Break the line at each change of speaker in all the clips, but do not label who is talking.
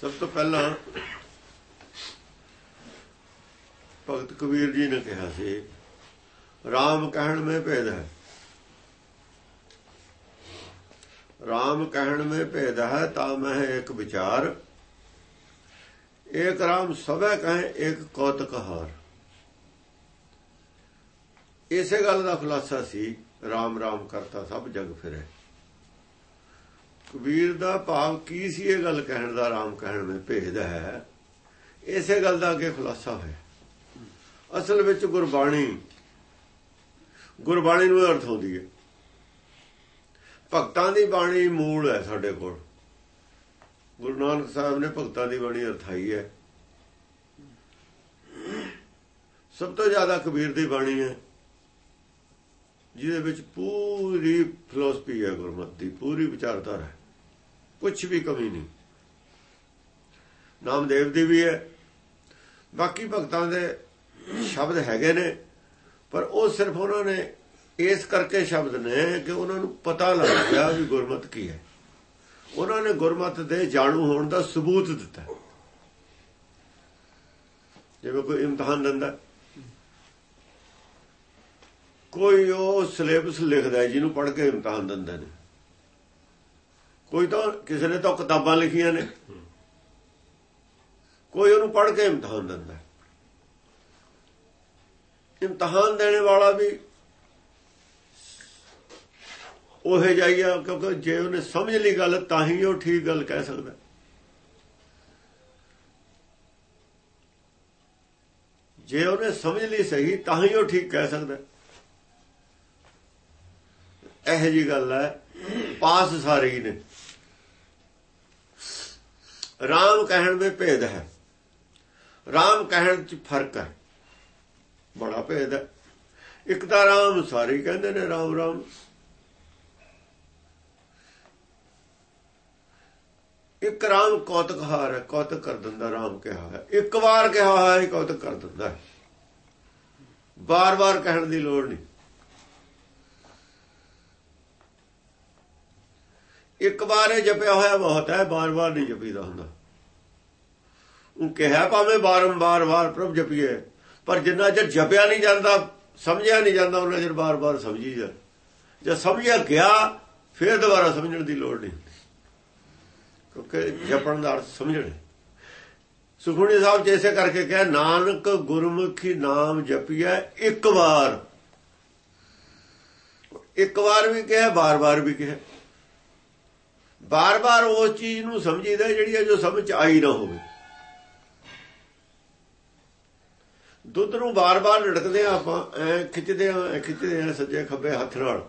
ਸਭ ਤੋਂ ਪਹਿਲਾਂ ਭਗਤ ਕਬੀਰ ਜੀ ਨੇ ਕਿਹਾ ਸੀ RAM ਕਹਿਣ में ਭੇਦ ਹੈ। RAM ਕਹਿਣ में ਭੇਦ ਹੈ ਤਾਂ ਮੈਂ ਇੱਕ ਵਿਚਾਰ, ਏਕ ਰਾਮ ਸਭੈ ਕਹੇ ਏਕ ਕੌਤਕ ਹਾਰ। ਇਸੇ ਗੱਲ ਦਾ ਖੁਲਾਸਾ ਸੀ RAM RAM ਕਰਤਾ ਸਭ ਜਗ ਫਿਰੇ। ਕਬੀਰ ਦਾ ਭਾਵ ਕੀ ਸੀ ਇਹ ਗੱਲ ਕਹਿਣ ਦਾ ਆਰਾਮ ਕਹਿਣ ਵਿੱਚ ਭੇਦ ਹੈ। ਇਸੇ ਗੱਲ ਦਾ ਅੱਗੇ ਖੁਲਾਸਾ ਹੋਇਆ। ਅਸਲ ਵਿੱਚ ਗੁਰਬਾਣੀ ਗੁਰਬਾਣੀ ਨੂੰ ਅਰਥ ਹੁੰਦੀ ਹੈ। ਭਗਤਾਂ ਦੀ ਬਾਣੀ ਮੂਲ ਹੈ ਸਾਡੇ ਕੋਲ। ਗੁਰੂ ਨਾਨਕ ਸਾਹਿਬ ਨੇ ਭਗਤਾਂ ਦੀ ਬਾਣੀ ਅਰਥਾਈ ਹੈ। ਸਭ ਤੋਂ ਜ਼ਿਆਦਾ ਕਬੀਰ ਦੀ ਬਾਣੀ ਹੈ, ਜਿਹਦੇ ਵਿੱਚ ਪੂਰੀ ਫਿਲਾਸਫੀ ਹੈ ਗੁਰਮਤਿ ਦੀ, ਪੂਰੀ ਵਿਚਾਰਧਾਰਾ ਹੈ। ਕੁਝ ਵੀ ਕਮੀ ਨਹੀਂ। ਨਾਮਦੇਵ ਦੀ ਵੀ ਹੈ। ਬਾਕੀ ਭਗਤਾਂ ਦੇ ਸ਼ਬਦ ਹੈਗੇ ਨੇ, ਪਰ ਉਹ ਸਿਰਫ ਉਹਨਾਂ ਨੇ ਇਸ ਕਰਕੇ ਸ਼ਬਦ ਨੇ ਕਿ ਉਹਨਾਂ ਨੂੰ ਪਤਾ ਲੱਗ ਗਿਆ ਵੀ ਗੁਰਮਤ ਕੀ ਹੈ। ਉਹਨਾਂ ਨੇ ਗੁਰਮਤ ਦੇ ਜਾਣੂ ਹੋਣ ਦਾ ਸਬੂਤ ਦਿੱਤਾ। ਜਿਵੇਂ ਕੋਈ ਇਮਤਿਹਾਨ ਦਿੰਦਾ। ਕੋਈ ਉਹ ਸਿਲੇਬਸ ਲਿਖਦਾ ਜਿਹਨੂੰ ਪੜ੍ਹ ਕੇ ਇਮਤਿਹਾਨ ਦਿੰਦੇ ਨੇ। ਕੋਈ ਤਾਂ ਕਿਸੇ ਨੇ ਤਾਂ ਕਿਤਾਬਾਂ ਲਿਖੀਆਂ ਨੇ। ਕੋਈ ਉਹਨੂੰ ਪੜ੍ਹ ਕੇ ਇਮਤਿਹਾਨ ਦਿੰਦਾ ਇਮਤਿਹਾਨ ਦੇਣੇ ਵਾਲਾ ਵੀ ਉਹੇ ਜਾਈਆ, ਕਿਉਂਕਿ ਜੇ ਉਹਨੇ ਸਮਝ ਲਈ ਗੱਲ, ਤਾਂ ਹੀ ਉਹ ਠੀਕ ਗੱਲ ਕਹਿ ਸਕਦਾ। ਜੇ ਉਹਨੇ ਸਮਝ ਲਈ ਸਹੀ, ਤਾਂ ਹੀ ਉਹ ਠੀਕ ਕਹਿ ਸਕਦਾ। ਇਹ ਜੀ ਗੱਲ ਹੈ। ਪਾਸ ਸਾਰੇ ਹੀ ਨੇ। ਰਾਮ ਕਹਿਣ ਵਿੱਚ ਭੇਦ ਹੈ। ਰਾਮ ਕਹਿਣ ਚ ਫ਼ਰਕ ਹੈ। ਬੜਾ ਭੇਦ ਹੈ। ਇੱਕ ਤਾਂ ਰਾਮ ਸਾਰੇ ਕਹਿੰਦੇ ਨੇ ਰਾਮ ਰਾਮ। ਇੱਕ ਰਾਮ ਕੌਤਕ ਹਾਰ ਹੈ, ਕੌਤਕ ਕਰ ਦਿੰਦਾ ਰਾਮ ਕਿਹਾ ਹੈ ਇੱਕ ਵਾਰ ਕਿਹਾ ਹੈ ਕੌਤਕ ਕਰ ਦਿੰਦਾ ਬਾਰ-ਬਾਰ ਕਹਿਣ ਦੀ ਲੋੜ ਨਹੀਂ। ਇੱਕ ਵਾਰ ਇਹ ਜਪਿਆ ਹੋਇਆ ਬਹੁਤ ਹੈ, ਬਾਰ-ਬਾਰ ਨਹੀਂ ਜਪੀਦਾ ਹੁੰਦਾ। ਉਹ ਕਿਹਾ ਭਾਵੇਂ ਬਾਰੰਬਾਰ ਵਾਰ ਪ੍ਰਭ ਜਪੀਏ, ਪਰ ਜਿੰਨਾ ਚਿਰ ਜਪਿਆ ਨਹੀਂ ਜਾਂਦਾ, ਸਮਝਿਆ ਨਹੀਂ ਜਾਂਦਾ, ਉਹਨਾਂ ਚਿਰ ਬਾਰ-ਬਾਰ ਸਮਝੀ ਜਾ। ਜੇ ਸਮਝਿਆ ਗਿਆ, ਫਿਰ ਦੁਬਾਰਾ ਸਮਝਣ ਦੀ ਲੋੜ ਨਹੀਂ ਕਿਉਂਕਿ ਜਪਣ ਦਾ ਅਰਥ ਸਮਝਣਾ। ਸੁਖਮਨੀ ਸਾਹਿਬ ਜੈਸੇ ਕਰਕੇ ਕਹੇ, ਨਾਨਕ ਗੁਰਮੁਖੀ ਨਾਮ ਜਪਿਆ ਇੱਕ ਵਾਰ। ਇੱਕ ਵਾਰ ਵੀ ਕਿਹਾ ਬਾਰ-ਬਾਰ ਵੀ ਕਿਹਾ। ਬਾਰ-ਬਾਰ ਉਸ ਚੀਜ਼ ਨੂੰ ਸਮਝੀਦਾ ਜਿਹੜੀ ਜੋ ਸਮਝ ਆਈ ਨਾ ਹੋਵੇ। ਦੁੱਧ ਨੂੰ ਬਾਰ-ਬਾਰ ਲੜਕਦੇ ਆ ਆਪਾਂ, ਐ ਖਿੱਚਦੇ ਆ ਐ ਖਿੱਚਦੇ ਆ ਸੱਜੇ ਖੱਬੇ ਹੱਥ ਨਾਲ।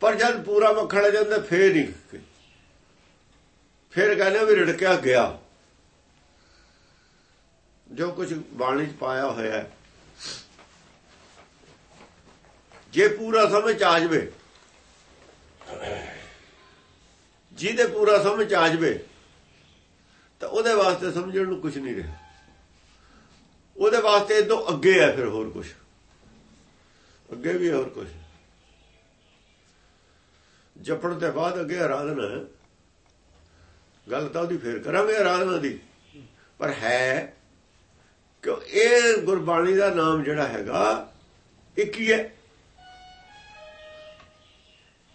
ਪਰ ਜਦ ਪੂਰਾ ਮੱਖਣ ਜਾਂਦਾ, ਫੇਰ ਨਹੀਂ ਫਿਰ ਕਹਿੰਦੇ ਵੀ ਰੜਕਿਆ ਗਿਆ। ਜੋ ਕੁਝ ਬਾਣੀ 'ਚ ਪਾਇਆ ਹੋਇਆ ਹੈ। ਜੇ ਪੂਰਾ ਸਮਝ ਆ ਜਵੇ, ਜਿਹਦੇ ਪੂਰਾ ਸਮਝ ਆ ਜਵੇ, ਤਾਂ ਉਹਦੇ ਵਾਸਤੇ ਸਮਝਣ ਨੂੰ ਕੁਝ ਨਹੀਂ ਰਿਹਾ। ਉਹਦੇ ਵਾਸਤੇ ਇਦੋਂ ਅੱਗੇ ਹੈ ਫਿਰ ਹੋਰ ਕੁਝ ਅੱਗੇ ਵੀ ਹੋਰ ਕੁਝ ਜਪਣ ਦੇ ਬਾਅਦ ਅੱਗੇ ਆਰਾਧਨਾ ਗੱਲ ਤਾਂ ਉਹਦੀ ਫੇਰ ਕਰਾਂਗੇ ਆਰਾਧਨਾ ਦੀ। ਪਰ ਹੈ ਕਿ ਇਹ ਗੁਰਬਾਣੀ ਦਾ ਨਾਮ ਜਿਹੜਾ ਹੈਗਾ ਇੱਕ ਹੀ ਹੈ?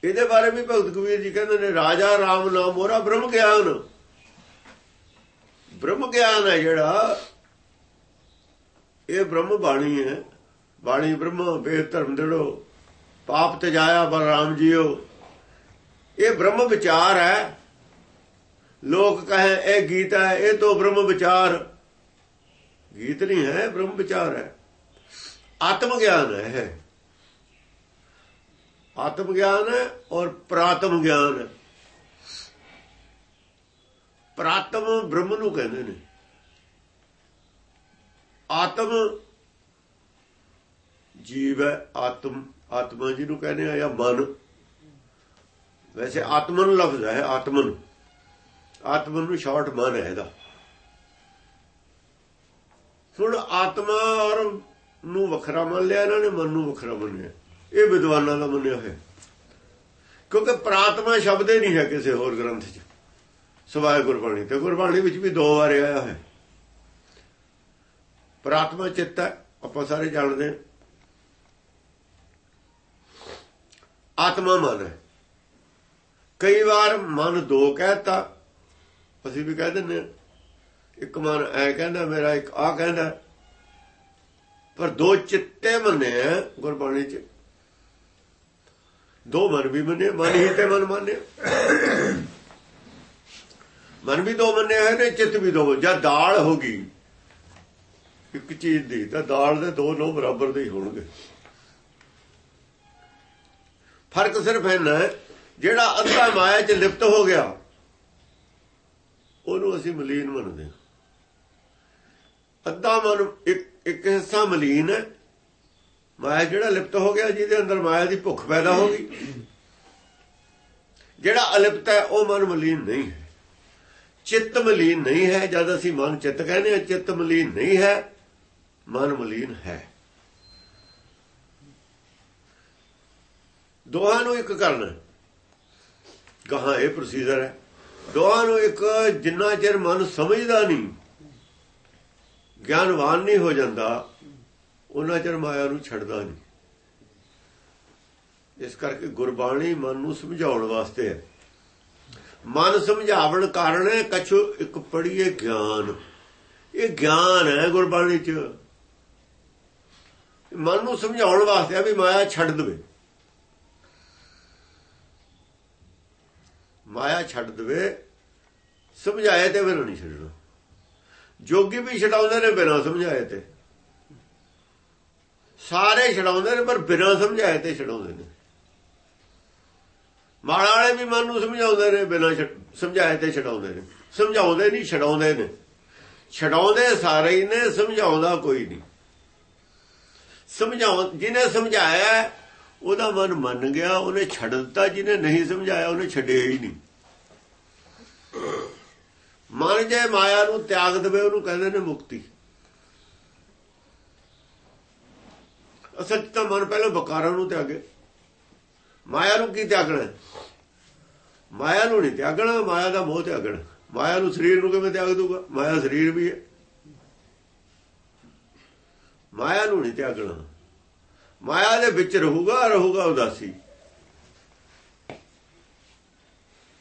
ਇਹਦੇ ਬਾਰੇ ਵੀ ਭਗਤ ਕਬੀਰ ਜੀ ਕਹਿੰਦੇ ਨੇ, ਰਾਜਾ ਰਾਮ ਨਾਮ ਮੋਰਾ ਬ੍ਰਹਮ ਗਿਆਨ। ਬ੍ਰਹਮ ਗਿਆਨ ਹੈ ਜਿਹੜਾ ਇਹ ਬ੍ਰਹਮ ਬਾਣੀ ਹੈ। ਬਾਣੀ ਬ੍ਰਹਮ, ਵੇਦ ਧਰਮ ਦੇੜੋ, ਪਾਪ ਤਜਾਇਆ ਜਾਇਆ ਬਲਰਾਮ ਜੀਓ। ਇਹ ਬ੍ਰਹਮ ਵਿਚਾਰ ਹੈ। ਲੋਕ ਕਹੇ, ਇਹ ਗੀਤ ਹੈ, ਇਹ ਤੋਂ ਬ੍ਰਹਮ ਵਿਚਾਰ। ਗੀਤ ਨਹੀਂ ਹੈ, ਬ੍ਰਹਮ ਵਿਚਾਰ ਹੈ। ਆਤਮ ਗਿਆਨ ਹੈ ਆਤਮ ਗਿਆਨ ਹੈ ਔਰ ਪ੍ਰਾਤਮ ਗਿਆਨ ਹੈ। ਪ੍ਰਾਤਮ ਬ੍ਰਹਮ ਨੂੰ ਕਹਿੰਦੇ ਨੇ। ਆਤਮ ਜੀਵ ਹੈ, ਆਤਮ, ਆਤਮਾ ਜੀ ਨੂੰ ਕਹਿੰਦੇ ਆ ਜਾਂ ਮਨ। ਵੈਸੇ ਆਤਮਨ ਲਫ਼ਜ਼ ਹੈ, ਆਤਮਨ। ਆਤਮਨ ਨੂੰ ਸ਼ਾਰਟ ਮਨ ਹੈ ਇਹਦਾ। ਹੁਣ ਆਤਮਾ ਔਰ ਨੂੰ ਵੱਖਰਾ ਮੰਨ ਲਿਆ, ਇਹਨਾਂ ਨੇ ਮਨ ਨੂੰ ਵੱਖਰਾ ਮੰਨਿਆ। ਇਹ ਵਿਦਵਾਨਾਂ ਦਾ ਮੰਨਿਆ ਹੋਇਆ। ਕਿਉਂਕਿ ਪ੍ਰਾਤਮਾ ਸ਼ਬਦ ਹੀ ਨਹੀਂ ਹੈ ਕਿਸੇ ਹੋਰ ਗ੍ਰੰਥ 'ਚ। ਸਵਾਇ ਗੁਰਬਾਣੀ ਤੇ ਗੁਰਬਾਣੀ ਵਿੱਚ ਵੀ ਦੋ ਵਾਰ ਆਇਆ ਹੈ ਪ੍ਰਾਤਮਾ ਚਿੱਤ ਹੈ ਆਪਾਂ ਸਾਰੇ ਜਾਣਦੇ ਹਾਂ। ਆਤਮਾ ਮਨ ਹੈ। ਕਈ ਵਾਰ ਮਨ ਦੋ ਕਹਤਾ, ਅਸੀਂ ਵੀ ਕਹਿ ਦਿੰਦੇ ਇੱਕ ਮਨ ਐ ਕਹਿੰਦਾ, ਮੇਰਾ ਇੱਕ ਆ ਕਹਿੰਦਾ। ਪਰ ਦੋ ਚਿੱਤੇ ਮੰਨੇ ਆ ਗੁਰਬਾਣੀ ਚ। ਦੋ ਮਨ ਵੀ ਮੰਨੇ ਮਨ ਹੀ ਤੇ ਮਨ ਮੰਨੇ ਮਨ ਵੀ ਦੋ ਮੰਨੇ ਹੋਏ ਨੇ, ਚਿੱਤ ਵੀ ਦੋ ਜਦ ਦਾਲ ਹੋ ਗਈ। ਇੱਕ ਚੀਜ਼ ਦੀ ਤਾਂ ਦਾਲ ਦੇ ਦੋ ਨੋ ਬਰਾਬਰ ਦੇ ਹੀ ਹੋਣਗੇ। ਫ਼ਰਕ ਸਿਰਫ ਇਹਨਾਂ ਜਿਹੜਾ ਅੱਧਾ ਮਾਇਆ 'ਚ ਲਿਪਤ ਹੋ ਗਿਆ, ਉਹਨੂੰ ਅਸੀਂ ਮਲੀਨ ਮੰਨਦੇ ਹਾਂ। ਅੱਧਾ ਮਨ ਇੱਕ ਇੱਕ ਹਿੱਸਾ ਮਲੀਨ ਹੈ, ਮਾਇਆ ਜਿਹੜਾ ਲਿਪਤ ਹੋ ਗਿਆ, ਜਿਹਦੇ ਅੰਦਰ ਮਾਇਆ ਦੀ ਭੁੱਖ ਪੈਦਾ ਹੋ ਗਈ। ਜਿਹੜਾ ਅਲਿਪਤ ਹੈ, ਉਹ ਮਨ ਮਲੀਨ ਨਹੀਂ ਹੈ। ਚਿੱਤ ਮਲੀਨ ਨਹੀਂ ਹੈ, ਜਦ ਅਸੀਂ ਮਨ ਚਿੱਤ ਕਹਿੰਦੇ ਹਾਂ, ਚਿੱਤ ਮਲੀਨ ਨਹੀਂ ਹੈ ਮਨ ਮਲੀਨ ਹੈ। ਦੋਹਾਂ ਨੂੰ ਇੱਕ ਕਰਨਾ। ਕਹਾ ਇਹ ਪ੍ਰੋਸੀਜਰ ਹੈ। ਦੋਹਾਂ ਨੂੰ ਇੱਕ ਜਿੰਨਾ ਚਿਰ ਮਨ ਸਮਝਦਾ ਨਹੀਂ, ਗਿਆਨਵਾਨ ਨਹੀਂ ਹੋ ਜਾਂਦਾ ਉਹਨਾਂ ਚਿਰ ਮਾਇਆ ਨੂੰ ਛੱਡਦਾ ਨਹੀਂ। ਇਸ ਕਰਕੇ ਗੁਰਬਾਣੀ ਮਨ ਨੂੰ ਸਮਝਾਉਣ ਵਾਸਤੇ ਹੈ। ਮਨ ਸਮਝਾਵਣ ਕਾਰਨ ਹੈ ਇੱਕ ਪੜੀਏ ਗਿਆਨ। ਇਹ ਗਿਆਨ ਹੈ ਗੁਰਬਾਣੀ ਚ। ਮਨ ਨੂੰ ਸਮਝਾਉਣ ਵਾਸਤੇ ਆ ਵੀ ਮਾਇਆ ਛੱਡ ਦੇਵੇ। ਮਾਇਆ ਛੱਡ ਦੇਵੇ, ਸਮਝਾਏ ਤੇ ਬਿਨਾਂ ਨਹੀਂ ਛੱਡਣਾ। ਜੋਗੀ ਵੀ ਛਡਾਉਂਦੇ ਨੇ ਬਿਨਾਂ ਸਮਝਾਏ ਤੇ। ਸਾਰੇ ਛਡਾਉਂਦੇ ਨੇ, ਪਰ ਬਿਨਾਂ ਸਮਝਾਏ ਤੇ ਛਡਾਉਂਦੇ ਨੇ। ਮਾੜਾ ਵਾਲੇ ਵੀ ਮਨ ਨੂੰ ਸਮਝਾਉਂਦੇ ਨੇ, ਬਿਨਾਂ ਸਮਝਾਏ ਤੇ ਛਡਾਉਂਦੇ ਨੇ। ਸਮਝਾਉਂਦੇ ਨਹੀਂ, ਛਡਾਉਂਦੇ ਨੇ। ਛਡਾਉਂਦੇ ਸਾਰੇ ਹੀ ਨੇ, ਸਮਝਾਉਂਦਾ ਕੋਈ ਨਹੀਂ। ਸਮਝਾਉਣ, ਜਿਹਨੇ ਸਮਝਾਇਆ, ਉਹਦਾ ਮਨ ਮੰਨ ਗਿਆ, ਉਹਨੇ ਛੱਡ ਦਿੱਤਾ, ਜਿਹਨੇ ਨਹੀਂ ਸਮਝਾਇਆ, ਉਹਨੇ ਛੱਡਿਆ ਹੀ ਨਹੀਂ। ਮਨ ਜੇ ਮਾਇਆ ਨੂੰ ਤਿਆਗ ਦੇਵੇ, ਉਹਨੂੰ ਕਹਿੰਦੇ ਨੇ ਮੁਕਤੀ। ਅਸਲ ਤਾਂ ਮਨ ਪਹਿਲਾਂ ਬਕਾਰਾਂ ਨੂੰ ਤਿਆਗੇ। ਮਾਇਆ ਨੂੰ ਕੀ ਤਿਆਗਣਾ? ਮਾਇਆ ਨੂੰ ਨਹੀਂ ਤਿਆਗਣਾ, ਮਾਇਆ ਦਾ ਮੋਹ ਤਿਆਗਣਾ। ਮਾਇਆ ਨੂੰ ਸਰੀਰ ਨੂੰ ਕਿਵੇਂ ਤਿਆਗ ਦੂਗਾ ਮਾਇਆ ਸਰੀਰ ਵੀ ਹੈ। ਮਾਇਆ ਨੂੰ ਨਹੀਂ ਤਿਆਗਣਾ। ਮਾਇਆ ਦੇ ਵਿੱਚ ਰਹੂਗਾ ਰਹੂਗਾ ਉਦਾਸੀ।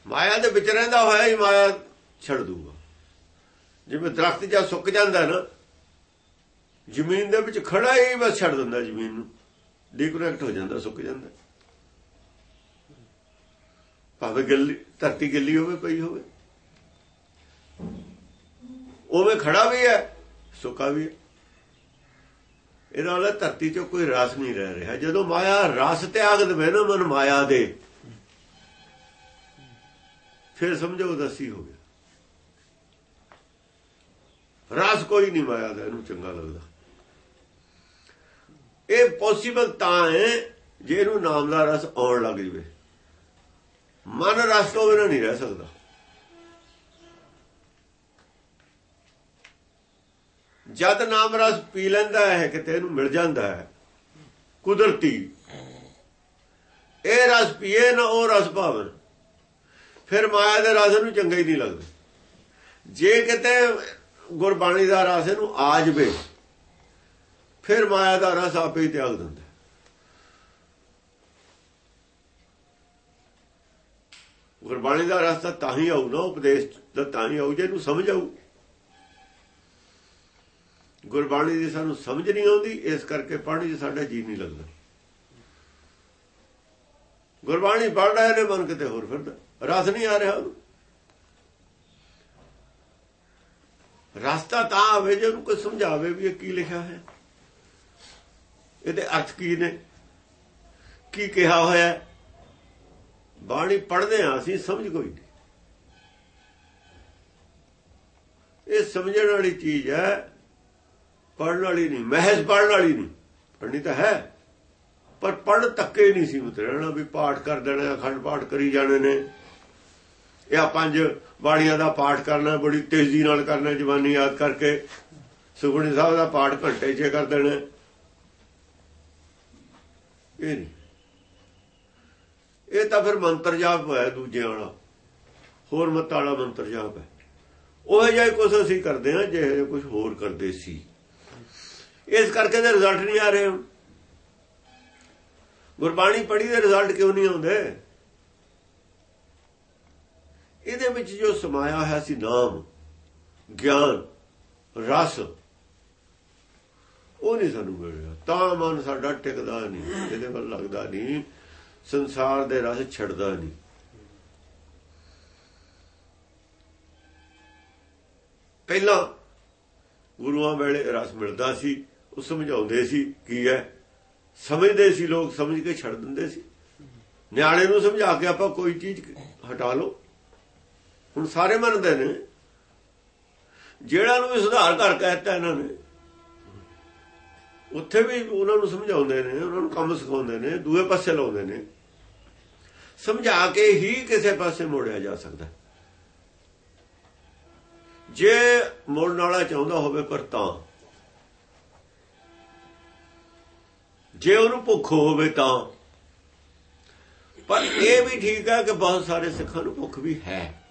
ਮਾਇਆ ਦੇ ਵਿੱਚ ਰਹਿੰਦਾ ਹੋਇਆ ਹੀ ਮਾਇਆ ਛੱਡ ਦੂਗਾ। ਜਿਵੇਂ ਦਰਖਤ ਜਾਂ ਸੁੱਕ ਜਾਂਦਾ ਨਾ, ਜ਼ਮੀਨ ਦੇ ਵਿੱਚ ਖੜਾ ਹੀ ਬਸ ਛੱਡ ਦਿੰਦਾ ਜ਼ਮੀਨ ਨੂੰ। ਡੀਕਨੈਕਟ ਹੋ ਜਾਂਦਾ, ਸੁੱਕ ਜਾਂਦਾ। ਭਾਵੇਂ ਗਿੱਲੀ, ਧਰਤੀ ਗਿੱਲੀ ਹੋਵੇ, ਪਈ ਹੋਵੇ। ਉਵੇਂ ਖੜਾ ਵੀ ਹੈ, ਸੁੱਕਾ ਵੀ ਹੈ। ਇਹਨਾਂ ਨਾਲ ਧਰਤੀ 'ਚ ਕੋਈ ਰਸ ਨਹੀਂ ਰਹਿ ਰਿਹਾ। ਜਦੋਂ ਮਾਇਆ ਰਸ ਤਿਆਗ ਦੇਵੇ ਨਾ ਮਨ ਮਾਇਆ ਦੇ, ਫਿਰ ਸਮਝੋ ਦਸੀ ਹੋ ਗਿਆ। ਰਸ ਕੋਈ ਨਹੀਂ ਮਾਇਆ ਦਾ, ਇਹਨੂੰ ਚੰਗਾ ਲੱਗਦਾ। ਇਹ ਪੋਸੀਬਲ ਤਾਂ ਹੈ ਜੇ ਇਹਨੂੰ ਨਾਮ ਦਾ ਰਸ ਆਉਣ ਲੱਗ ਜਵੇ। ਮਨ ਰਸ ਤੋਂ ਬਿਨਾਂ ਨਹੀਂ ਰਹਿ ਸਕਦਾ। ਜਦ ਨਾਮ ਰਸ ਪੀ ਲੈਂਦਾ ਹੈ, ਕਿਤੇ ਇਹਨੂੰ ਮਿਲ ਜਾਂਦਾ ਹੈ। ਕੁਦਰਤੀ। ਇਹ ਰਸ ਪੀਏ ਨਾ ਉਹ ਰਸ ਭਾਵਨ। ਫਿਰ ਮਾਇਆ ਦੇ ਰਸ ਨੂੰ ਚੰਗਾ ਹੀ ਨਹੀਂ ਲੱਗਦਾ। ਜੇ ਕਿਤੇ ਗੁਰਬਾਣੀ ਦਾ ਰਸ ਇਹਨੂੰ ਆ ਜਵੇ, ਫਿਰ ਮਾਇਆ ਦਾ ਰਸ ਆਪੇ ਹੀ ਤਿਆਗ ਦਿੰਦਾ ਗੁਰਬਾਣੀ ਦਾ ਰਸ ਤਾਂ ਹੀ ਆਉ ਨਾ, ਉਪਦੇਸ਼ ਤਾਂ ਹੀ ਆਉ ਜੇ ਇਹਨੂੰ ਸਮਝ ਆਉ ਗੁਰਬਾਣੀ ਦੀ ਸਾਨੂੰ ਸਮਝ ਨਹੀਂ ਆਉਂਦੀ, ਇਸ ਕਰਕੇ ਪੜ੍ਹਨੀ 'ਚ ਸਾਡਾ ਜੀ ਨਹੀਂ ਲੱਗਦਾ। ਗੁਰਬਾਣੀ ਪੜ੍ਹ ਰਿਹਾ ਨੇ ਮਨ ਕਿਤੇ ਹੋਰ ਫਿਰਦਾ। ਰਸ ਨਹੀਂ ਆ ਰਿਹਾ ਰਸਤਾ ਤਾਂ ਆਵੇ ਜੇ ਉਹਨੂੰ ਕੋਈ ਸਮਝਾਵੇ ਵੀ ਇਹ ਕੀ ਲਿਖਿਆ ਹੈ ਇਹਦੇ ਅਰਥ ਕੀ ਨੇ? ਕੀ ਕਿਹਾ ਹੋਇਆ? ਬਾਣੀ ਪੜ੍ਹਦੇ ਆ ਅਸੀਂ, ਸਮਝ ਕੋਈ ਨਹੀਂ। ਇਹ ਸਮਝਣ ਵਾਲੀ ਚੀਜ਼ ਹੈ ਪੜਨ ਵਾਲੀ ਨਹੀਂ, ਮਹਿਜ਼ ਪੜਨ ਵਾਲੀ ਨਹੀਂ। ਪੜਨੀ ਤਾਂ ਹੈ। ਪਰ ਪੜ ਤੱਕੇ ਨਹੀਂ ਸੀ ਉਤਰਣਾ ਵੀ ਪਾਠ ਕਰ ਦੇਣਾ, ਅਖੰਡ ਪਾਠ ਕਰੀ ਜਾਣੇ ਨੇ। ਇਹ ਆ ਪੰਜ ਬਾਣੀਆਂ ਦਾ ਪਾਠ ਕਰਨਾ, ਬੜੀ ਤੇਜ਼ੀ ਨਾਲ ਕਰਨਾ, ਜਵਾਨੀ ਯਾਦ ਕਰਕੇ। ਸੁਖਣੀ ਸਾਹਿਬ ਦਾ ਪਾਠ ਘੰਟੇ 'ਚ ਕਰ ਦੇਣਾ। ਇਹ ਨਹੀਂ। ਇਹ ਤਾਂ ਫਿਰ ਮੰਤਰ ਜਾਪ ਹੈ ਦੂਜੇ ਵਾਲਾ। ਹੋਰ ਮਤ ਵਾਲਾ ਮੰਤਰ ਜਾਪ ਹੈ। ਉਹ ਜਿਹਾ ਕੁਝ ਅਸੀਂ ਕਰਦੇ ਹਾਂ ਜੇ ਕੁਝ ਹੋਰ ਕਰਦੇ ਸੀ। ਇਸ ਕਰਕੇ ਦੇ ਰਿਜ਼ਲਟ ਨਹੀਂ ਆ ਰਹੇ। ਹੁਣ ਗੁਰਬਾਣੀ ਪੜ੍ਹੀ ਦੇ ਰਿਜ਼ਲਟ ਕਿਉਂ ਨਹੀਂ ਆਉਂਦੇ? ਇਹਦੇ ਵਿੱਚ ਜੋ ਸਮਾਇਆ ਹੋਇਆ ਸੀ ਨਾਮ, ਗਿਆਨ, ਰਸ, ਉਹ ਨਹੀਂ ਸਾਨੂੰ ਮਿਲ ਰਿਹਾ। ਤਾਂ ਮਨ ਸਾਡਾ ਟਿਕਦਾ ਨਹੀਂ, ਇਹਦੇ ਵੱਲ ਲੱਗਦਾ ਨਹੀਂ, ਸੰਸਾਰ ਦੇ ਰਸ ਛੱਡਦਾ ਨਹੀਂ। ਪਹਿਲਾਂ ਗੁਰੂਆਂ ਵੇਲੇ ਰਸ ਮਿਲਦਾ ਸੀ। ਉਹ ਸਮਝਾਉਂਦੇ ਸੀ ਕੀ ਹੈ? ਸਮਝਦੇ ਸੀ ਲੋਕ, ਸਮਝ ਕੇ ਛੱਡ ਦਿੰਦੇ ਸੀ। ਨਿਆਣੇ ਨੂੰ ਸਮਝਾ ਕੇ ਆਪਾਂ ਕੋਈ ਚੀਜ਼ ਹਟਾ ਲਓ। ਹੁਣ ਸਾਰੇ ਮੰਨਦੇ ਨੇ। ਜਿਹੜਾ ਨੂੰ ਵੀ ਸੁਧਾਰ ਕਰ ਕਹਿਤਾ ਇਹਨਾਂ ਨੇ, ਉੱਥੇ ਵੀ ਉਹਨਾਂ ਨੂੰ ਸਮਝਾਉਂਦੇ ਨੇ, ਉਹਨਾਂ ਨੂੰ ਕੰਮ ਸਿਖਾਉਂਦੇ ਨੇ, ਦੂਏ ਪਾਸੇ ਲਾਉਂਦੇ ਨੇ। ਸਮਝਾ ਕੇ ਹੀ ਕਿਸੇ ਪਾਸੇ ਮੋੜਿਆ ਜਾ ਸਕਦਾ। ਜੇ ਮੋੜਨ ਵਾਲਾ ਚਾਹੁੰਦਾ ਹੋਵੇ ਪਰ ਤਾਂ ਜੇ ਉਹਨੂੰ ਭੁੱਖ ਹੋਵੇ ਤਾਂ। ਪਰ ਇਹ ਵੀ ਠੀਕ ਹੈ ਕਿ ਬਹੁਤ ਸਾਰੇ ਸਿੱਖਾਂ ਨੂੰ ਭੁੱਖ ਵੀ ਹੈ।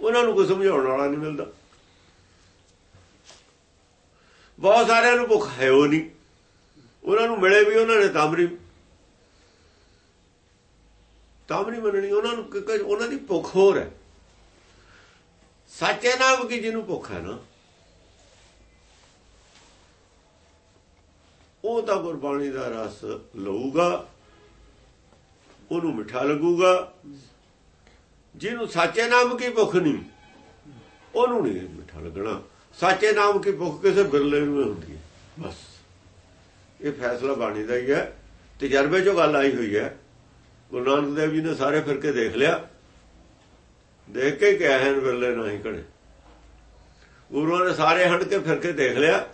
ਉਹਨਾਂ ਨੂੰ ਕੋਈ ਸਮਝਾਉਣ ਵਾਲਾ ਨਹੀਂ ਮਿਲਦਾ। ਬਹੁਤ ਸਾਰਿਆਂ ਨੂੰ ਭੁੱਖ ਹੈ ਉਹ ਨਹੀਂ। ਉਹਨਾਂ ਨੂੰ ਮਿਲੇ ਵੀ ਉਹਨਾਂ ਨੇ ਤਾਮਰੀ ਤਾਮਰੀ ਮੰਨਣੀ, ਉਹਨਾਂ ਨੂੰ ਉਹਨਾਂ ਦੀ ਭੁੱਖ ਹੋਰ ਹੈ। ਸੱਚੇ ਨਾਮ ਕੀ ਜਿਹਨੂੰ ਭੁੱਖ ਹੈ ਨਾ ਉਹ ਤਾਂ ਗੁਰਬਾਣੀ ਦਾ ਰਸ ਲਊਗਾ, ਉਹਨੂੰ ਮਿੱਠਾ ਲੱਗੂਗਾ। ਜਿਹਨੂੰ ਸਾਚੇ ਨਾਮ ਕੀ ਭੁੱਖ ਨਹੀਂ ਉਹਨੂੰ ਨਹੀਂ ਮਿੱਠਾ ਲੱਗਣਾ। ਸਾਚੇ ਨਾਮ ਕੀ ਭੁੱਖ ਕਿਸੇ ਬਿਰਲੇ ਨੂੰ ਹੁੰਦੀ। ਹੈ ਬਸ। ਇਹ ਫੈਸਲਾ ਬਾਣੀ ਦਾ ਹੀ ਹੈ। ਤਜਰਬੇ ਚੋਂ ਗੱਲ ਆਈ ਹੋਈ ਹੈ। ਗੁਰੂ ਨਾਨਕ ਦੇਵ ਜੀ ਨੇ ਸਾਰੇ ਫਿਰਕੇ ਦੇਖ ਲਿਆ। ਦੇਖ ਕੇ ਕਿਹਾ ਹਨ ਬਿਰਲੇ ਨਹੀਂ ਕੜੇ ਗੁਰੂਆਂ ਨੇ ਸਾਰੇ ਹਟ ਕੇ ਫਿਰਕੇ ਦੇਖ ਲਿਆ।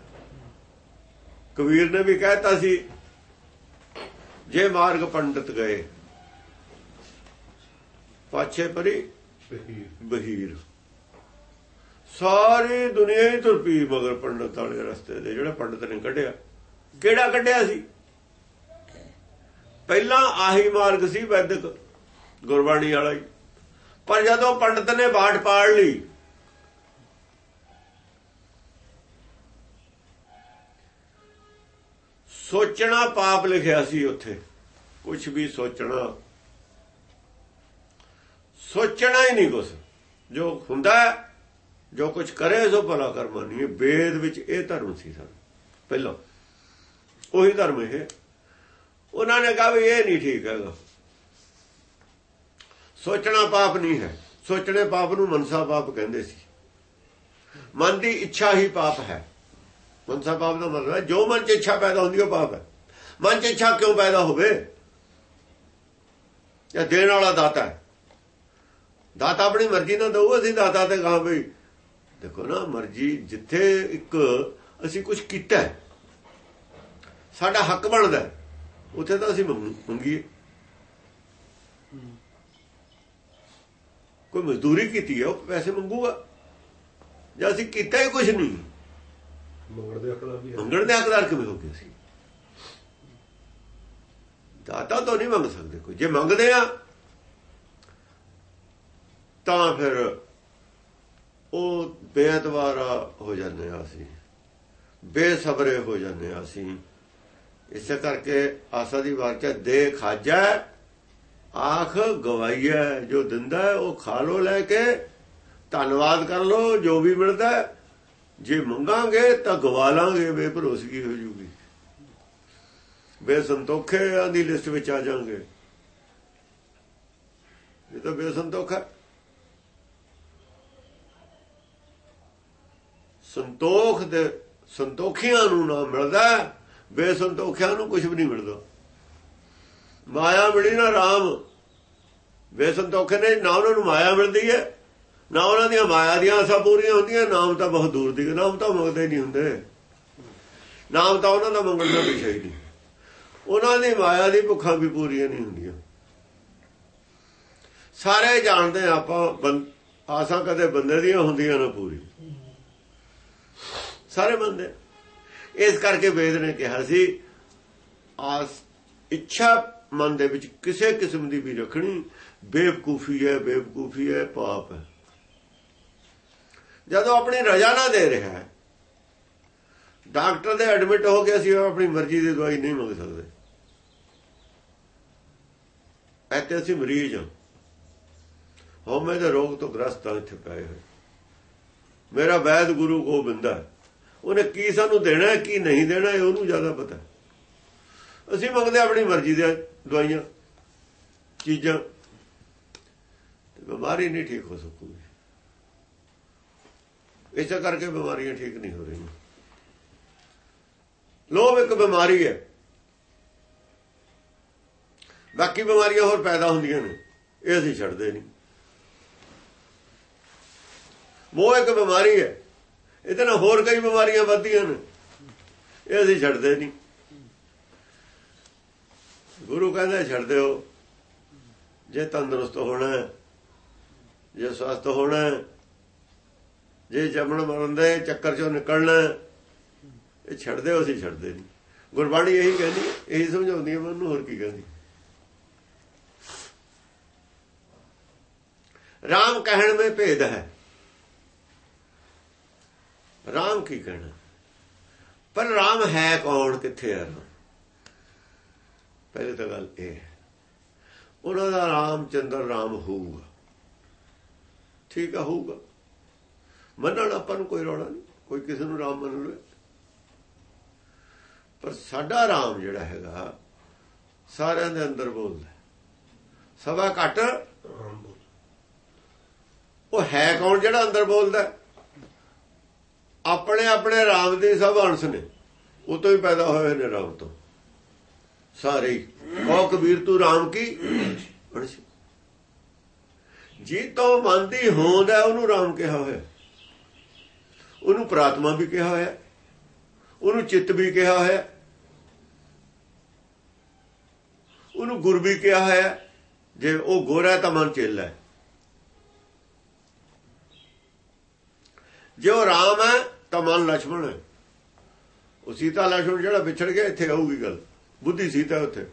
ਕਬੀਰ ਨੇ ਵੀ ਕਹਿਤਾ ਸੀ ਜੇ ਮਾਰਗ ਪੰਡਤ ਗਏ ਪਾਛੇ ਪਰੀ ਬਹੀਰ। ਸਾਰੀ ਦੁਨੀਆ ਹੀ ਤੁਰ ਪਈ ਮਗਰ ਪੰਡਤ ਵਾਲੇ ਰਸਤੇ ਦੇ ਜਿਹੜੇ ਪੰਡਤ ਨੇ ਕੱਢਿਆ। ਕਿਹੜਾ ਕੱਢਿਆ ਸੀ? ਪਹਿਲਾਂ ਆਹੀ ਮਾਰਗ ਸੀ ਵੈਦਿਕ ਗੁਰਬਾਣੀ ਵਾਲਾ ਹੀ। ਪਰ ਜਦੋਂ ਪੰਡਤ ਨੇ ਬਾਟ ਪਾੜ ਲਈ ਸੋਚਣਾ ਪਾਪ ਲਿਖਿਆ ਸੀ ਉੱਥੇ। ਕੁਝ ਵੀ ਸੋਚਣਾ। ਸੋਚਣਾ ਹੀ ਨਹੀਂ ਕੁਛ। ਜੋ ਹੁੰਦਾ ਜੋ ਕੁਝ ਕਰੇ ਸੋ ਭਲਾ ਕਰਮਾ ਨਹੀਂ ਵੇਦ ਵਿੱਚ ਇਹ ਧਰਮ ਸੀ ਸਰ। ਪਹਿਲਾਂ। ਉਹੀ ਧਰਮ ਇਹ। ਉਹਨਾਂ ਨੇ ਕਹਾ ਵੀ ਇਹ ਨਹੀਂ ਠੀਕ ਹੈਗਾ। ਸੋਚਣਾ ਪਾਪ ਨਹੀਂ ਹੈ। ਸੋਚਣੇ ਪਾਪ ਨੂੰ ਮਨਸਾ ਪਾਪ ਕਹਿੰਦੇ ਸੀ। ਮਨ ਦੀ ਇੱਛਾ ਹੀ ਪਾਪ ਹੈ। ਮਨਸਾ ਪਾਪ ਦਾ ਮਤਲਬ ਹੈ। ਜੋ ਮਨ 'ਚ ਇੱਛਾ ਪੈਦਾ ਹੁੰਦੀ, ਉਹ ਪਾਪ ਹੈ। ਮਨ 'ਚ ਇੱਛਾ ਕਿਉਂ ਪੈਦਾ ਹੋਵੇ? ਜਾਂ ਦੇਣ ਵਾਲਾ ਦਾਤਾ ਹੈ। ਦਾਤਾ ਆਪਣੀ ਮਰਜ਼ੀ ਨਾਲ ਦਊ, ਅਸੀਂ ਦਾਤਾ ਤੇ ਕਹਾਂ ਬਈ ਦੇਖੋ ਨਾ, ਮਰਜ਼ੀ ਜਿੱਥੇ ਇੱਕ ਅਸੀਂ ਕੁਝ ਕੀਤਾ ਸਾਡਾ ਹੱਕ ਬਣਦਾ ਉੱਥੇ ਤਾਂ ਅਸੀਂ ਮੰਗੀਏ। ਕੋਈ ਮਜ਼ਦੂਰੀ ਕੀਤੀ ਹੈ, ਉਹ ਪੈਸੇ ਮੰਗੂਗਾ। ਜਾਂ ਅਸੀਂ ਕੀਤਾ ਹੀ ਕੁਝ ਨਹੀਂ।
ਮੰਗਣ ਦੇ ਹੱਕਦਾਰ ਵੀ
ਮੰਗਣ ਦੇ ਹੱਕਦਾਰ ਕਿਵੇਂ ਹੋ ਗਏ ਸੀ ਦਾਤਾ ਤਾਂ ਨਹੀਂ ਮੰਗ ਸਕਦੇ ਕੋਈ। ਜੇ ਮੰਗਦੇ ਆ, ਤਾਂ ਫਿਰ ਉਹ ਬੇਅਤਵਾਰਾ ਹੋ ਜਾਂਦੇ ਆ ਅਸੀਂ। ਬੇਸਬਰੇ ਹੋ ਜਾਂਦੇ ਆ ਅਸੀਂ। ਇਸੇ ਕਰਕੇ ਆਸਾ ਦੀ ਵਾਰ ਦੇ ਖਾਜਾ ਆਖ ਗਵਾਈਆ ਜੋ ਦਿੰਦਾ ਉਹ ਖਾ ਲੋ ਲੈ ਕੇ। ਧੰਨਵਾਦ ਕਰ ਲੋ ਜੋ ਵੀ ਮਿਲਦਾ ਜੇ ਮੰਗਾਂਗੇ ਤਾਂ ਗਵਾ ਲਾਂਗੇ ਬੇਭਰੋਸਗੀ ਹੋ ਜੂਗੀ? ਬੇਸੰਤੋਖਿਆਂ ਦੀ ਲਿਸਟ ਵਿੱਚ ਆ ਜਾਾਂਗੇ ਇਹ ਤਾਂ ਬੇਸੰਤੋਖ ਹੈ। ਸੰਤੋਖ ਦੇ ਸੰਤੋਖੀਆਂ ਨੂੰ ਨਾ ਮਿਲਦਾ ਬੇਸੰਤੋਖਿਆਂ ਨੂੰ ਕੁਝ ਵੀ ਨਹੀਂ ਮਿਲਦਾ। ਮਾਇਆ ਮਿਲੀ ਨਾ ਰਾਮ ਬੇਸੰਤੋਖੇ ਨੇ ਨਾ ਉਹਨਾਂ ਨੂੰ ਮਾਇਆ ਮਿਲਦੀ ਹੈ। ਨਾ ਉਹਨਾਂ ਦੀਆਂ ਮਾਇਆ ਦੀਆਂ ਆਸਾਂ ਪੂਰੀਆਂ ਹੁੰਦੀਆਂ, ਨਾਮ ਤਾਂ ਬਹੁਤ ਦੂਰ ਦੀ, ਨਾਮ ਤਾਂ ਮੰਗਦੇ ਨਹੀਂ ਹੁੰਦੇ। ਨਾਮ ਤਾਂ ਉਹਨਾਂ ਦਾ ਮੰਗਣ ਦਾ ਵਿਸ਼ਾ ਹੀ ਨਹੀਂ। ਉਹਨਾਂ ਦੀ ਮਾਇਆ ਦੀ ਭੁੱਖਾਂ ਵੀ ਪੂਰੀਆਂ ਨਹੀਂ ਹੁੰਦੀਆਂ। ਸਾਰੇ ਜਾਣਦੇ ਆਪਾਂ ਆਸਾਂ ਕਦੇ ਬੰਦੇ ਦੀਆਂ ਹੁੰਦੀਆਂ ਨਾ ਪੂਰੀ ਸਾਰੇ ਬੰਦੇ ਇਸ ਕਰਕੇ ਵੇਦ ਨੇ ਕਿਹਾ ਸੀ, ਆਸ, ਇੱਛਾ ਮਨ ਦੇ ਵਿੱਚ ਕਿਸੇ ਕਿਸਮ ਦੀ ਵੀ ਰੱਖਣੀ, ਬੇਵਕੂਫੀ ਹੈ ਬੇਵਕੂਫੀ ਹੈ, ਪਾਪ ਹੈ। ਜਦੋਂ ਆਪਣੀ ਰਜ਼ਾ ਨਾ ਦੇ ਰਿਹਾ ਹੈ, ਡਾਕਟਰ ਦੇ ਐਡਮਿਟ ਹੋ ਕੇ ਅਸੀਂ ਆਪਣੀ ਮਰਜ਼ੀ ਦੀ ਦਵਾਈ ਨਹੀਂ ਮੰਗ ਸਕਦੇ। ਐਤੇ ਅਸੀਂ ਮਰੀਜ਼ ਹਾਂ। ਹਉਮੈ ਦੇ ਰੋਗ ਤੋਂ ਗ੍ਰਸਤ ਆ ਇੱਥੇ ਪਏ ਹੋਏ। ਮੇਰਾ ਵੈਦ ਗੁਰੂ ਗੋਬਿੰਦ ਬਿੰਦਾ ਉਹਨੇ ਕੀ ਸਾਨੂੰ ਦੇਣਾ ਹੈ, ਕੀ ਨਹੀਂ ਦੇਣਾ ਇਹ ਉਹਨੂੰ ਜ਼ਿਆਦਾ ਪਤਾ ਅਸੀਂ ਮੰਗਦੇ ਆਪਣੀ ਮਰਜ਼ੀ ਦੀਆਂ ਦਵਾਈਆਂ, ਚੀਜ਼ਾਂ। ਤੇ ਬਿਮਾਰੀ ਨਹੀਂ ਠੀਕ ਹੋ ਸਕੂਗੀ ਇਸੇ ਕਰਕੇ ਬਿਮਾਰੀਆਂ ਠੀਕ ਨਹੀਂ ਹੋ ਰਹੀਆਂ। ਲੋਭ ਇੱਕ ਬਿਮਾਰੀ ਹੈ। ਬਾਕੀ ਬਿਮਾਰੀਆਂ ਹੋਰ ਪੈਦਾ ਹੁੰਦੀਆਂ ਨੇ, ਇਹ ਅਸੀਂ ਛੱਡਦੇ ਨਹੀਂ। ਮੋਹ ਇੱਕ ਬਿਮਾਰੀ ਹੈ। ਇਹਦੇ ਨਾਲ ਹੋਰ ਕਈ ਬਿਮਾਰੀਆਂ ਵੱਧਦੀਆਂ ਨੇ, ਇਹ ਅਸੀਂ ਛੱਡਦੇ ਨਹੀਂ। ਗੁਰੂ ਕਹਿੰਦਾ ਛੱਡ ਦਿਓ ਜੇ ਤੰਦਰੁਸਤ ਹੋਣਾ ਜੇ ਸਵਸਥ ਹੋਣਾ ਜੇ ਜਮਣ ਮਰਨ ਦੇ ਚੱਕਰ ਚੋਂ ਨਿਕਲਣਾ, ਇਹ ਛੱਡਦੇ ਹੋ ਅਸੀਂ ਛੱਡਦੇ ਨਹੀਂ। ਗੁਰਬਾਣੀ ਇਹੀ ਕਹਿੰਦੀ, ਇਹੀ ਸਮਝਾਉਂਦੀ ਹੈ ਮੈਨੂੰ, ਹੋਰ ਕੀ ਕਹਿੰਦੀ। ਰਾਮ ਕਹਿਣ में ਭੇਦ ਹੈ। ਰਾਮ ਕੀ ਕਹਿਣਾ? ਪਰ ਰਾਮ ਹੈ ਕੌਣ, ਕਿੱਥੇ ਹੈ ਪਹਿਲੇ ਤਾਂ ਗੱਲ ਇਹ ਹੈ। ਉਹਨਾਂ ਦਾ ਰਾਮ ਚੰਦਰ ਰਾਮ ਹੋਊਗਾ। ਠੀਕ ਆ, ਹੋਊਗਾ। ਮੰਨਣ ਆਪਾਂ ਨੂੰ ਕੋਈ ਰੌਲਾ ਨਹੀਂ ਕੋਈ ਕਿਸੇ ਨੂੰ ਰਾਮ ਮੰਨ ਲਵੇ ਪਰ ਸਾਡਾ ਰਾਮ ਜਿਹੜਾ ਹੈਗਾ ਸਾਰਿਆਂ ਦੇ ਅੰਦਰ ਬੋਲਦਾ ਸਵਾ ਘੱਟ। ਉਹ ਹੈ ਕੌਣ ਜਿਹੜਾ ਅੰਦਰ ਬੋਲਦਾ ਆਪਣੇ ਆਪਣੇ ਰਾਮ ਦੇ ਸਭ ਅੰਸ਼ ਨੇ। ਉਹ ਤੋਂ ਹੀ ਪੈਦਾ ਹੋਏ ਨੇ ਰਾਮ ਤੋਂ। ਸਾਰੇ ਕਹੋ ਕਬੀਰ ਤੂੰ ਰਾਮ ਕੀ? ਜੀ ਤੋਂ ਮਨ ਦੀ ਹੋਂਦ ਹੈ ਉਹਨੂੰ ਰਾਮ ਕਿਹਾ ਹੋਇਆ। ਉਹਨੂੰ ਪ੍ਰਾਤਮਾ ਵੀ ਕਿਹਾ ਹੋਇਆ, ਉਹਨੂੰ ਚਿੱਤ ਵੀ ਕਿਹਾ ਹੋਇਆ, ਉਹਨੂੰ ਗੁਰ ਵੀ ਕਿਹਾ ਹੋਇਆ, ਜੇ ਉਹ ਗੋਰਾ ਤਾਂ ਮਨ ਚੇਲਾ ਹੈ। ਜੋ ਰਾਮ ਹੈ ਤਾਂ ਮਨ ਲਛਮਣ ਹੈ। ਉਹ ਸੀਤਾ ਲਛਮਣ ਜਿਹੜਾ ਵਿਛੜ ਗਿਆ ਇੱਥੇ ਆਊਗੀ ਗੱਲ, ਬੁੱਧੀ ਸੀਤਾ ਉੱਥੇ।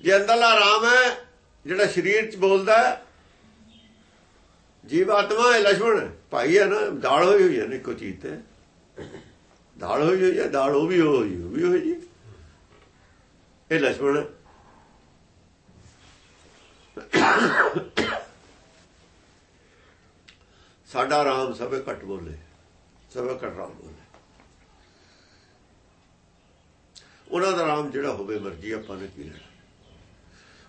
ਜੇ ਅੰਦਰਲਾ ਰਾਮ ਹੈ ਜਿਹੜਾ ਸਰੀਰ ਚ ਬੋਲਦਾ ਜੀਵ ਆਤਮਾ ਹੈ ਲక్ష్ਮਣ ਭਾਈ ਹੈ ਨਾ, ਦਾਲ ਹੋਈ ਹੋਈ ਹੈ ਨਿੱਕੋ ਚੀਜ਼ ਤੇ। ਦਾਲ ਹੋਈ ਹੋਈ ਹੈ, ਦਾਲ ਉਹ ਵੀ ਹੋਈ, ਉਹ ਵੀ ਹੋਈ ਜੀ। ਇਹ ਲక్ష్ਮਣ ਸਾਡਾ ਰਾਮ ਸਭੇ ਘਟ ਬੋਲੇ, ਸਭੇ ਘਟ ਰਾਮ ਬੋਲੇ। ਉਹਨਾਂ ਦਾ ਰਾਮ ਜਿਹੜਾ ਹੋਵੇ ਮਰਜ਼ੀ ਆਪਾਂ ਨੇ ਕੀ ਲੈਣਾ।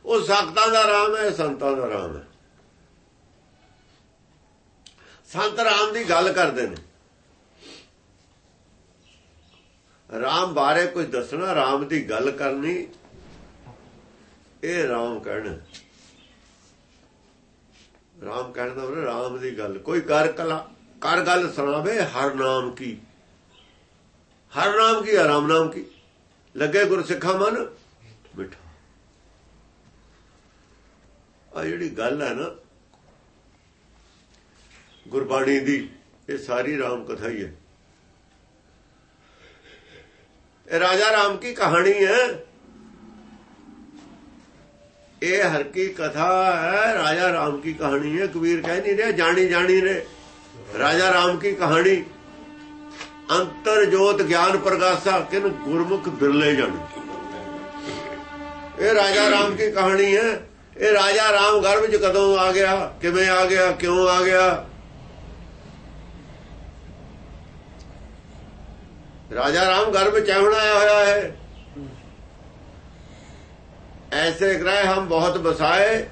ਉਹ ਸਾਖਤਾਂ ਦਾ ਰਾਮ ਹੈ, ਸੰਤਾਂ ਦਾ ਰਾਮ ਹੈ। ਸੰਤ ਰਾਮ ਦੀ ਗੱਲ ਕਰਦੇ ਨੇ। ਰਾਮ ਬਾਰੇ ਕੁਝ ਦੱਸਣਾ, ਰਾਮ ਦੀ ਗੱਲ ਕਰਨੀ, ਇਹ ਰਾਮ ਕਹਿਣਾ। ਰਾਮ ਕਹਿਣ ਦਾ ਮਤਲਬ ਰਾਮ ਦੀ ਗੱਲ। ਕੋਈ ਕਰ ਕਲਾ, ਕਰ ਗੱਲ ਸੁਣਾਵੇ, ਹਰ ਨਾਮ ਕੀ। ਹਰ ਨਾਮ ਕੀ ਰਾਮ ਨਾਮ ਕੀ? ਲੱਗੇ ਗੁਰ ਸਿੱਖਾ ਮਨ, ਮਿੱਠਾ। ਆ ਜਿਹੜੀ ਗੱਲ ਹੈ ਨਾ ਗੁਰਬਾਣੀ ਦੀ, ਇਹ ਸਾਰੀ ਰਾਮ ਕਥਾ ਹੀ ਹੈ। ਇਹ ਰਾਜਾ ਰਾਮ ਕੀ ਕਹਾਣੀ ਹੈ? ਇਹ ਹਰ ਕੀ ਕਥਾ ਹੈ, ਰਾਜਾ ਰਾਮ ਕੀ ਕਹਾਣੀ ਹੈ, ਕਬੀਰ ਕਹਿ ਨਹੀਂ ਰਿਹਾ, ਜਾਣੀ ਜਾਣੀ ਰੇ ਰਾਜਾ ਰਾਮ ਕੀ ਕਹਾਣੀ? ਅੰਤਰ ਜੋਤ ਗਿਆਨ ਪ੍ਰਗਾਸਾ ਕਿਨ ਗੁਰਮੁਖ ਬਿਰਲੇ ਜਾਣੀ ਇਹ ਰਾਜਾ ਰਾਮ ਕੀ ਕਹਾਣੀ ਹੈ? ਇਹ ਰਾਜਾ ਰਾਮ ਗਰਭ ਚ ਕਦੋਂ ਆ ਗਿਆ? ਕਿਵੇਂ ਆ ਗਿਆ? ਕਿਉਂ ਆ ਗਿਆ? ਰਾਜਾ ਰਾਮ ਘਰ ਵਿੱਚ ਐਉਣ ਆਇਆ ਹੋਇਆ ਹੈ। ਐਸੇ ਗ੍ਰਹਿ ਹਮ ਬਹੁਤ ਬਸਾਏ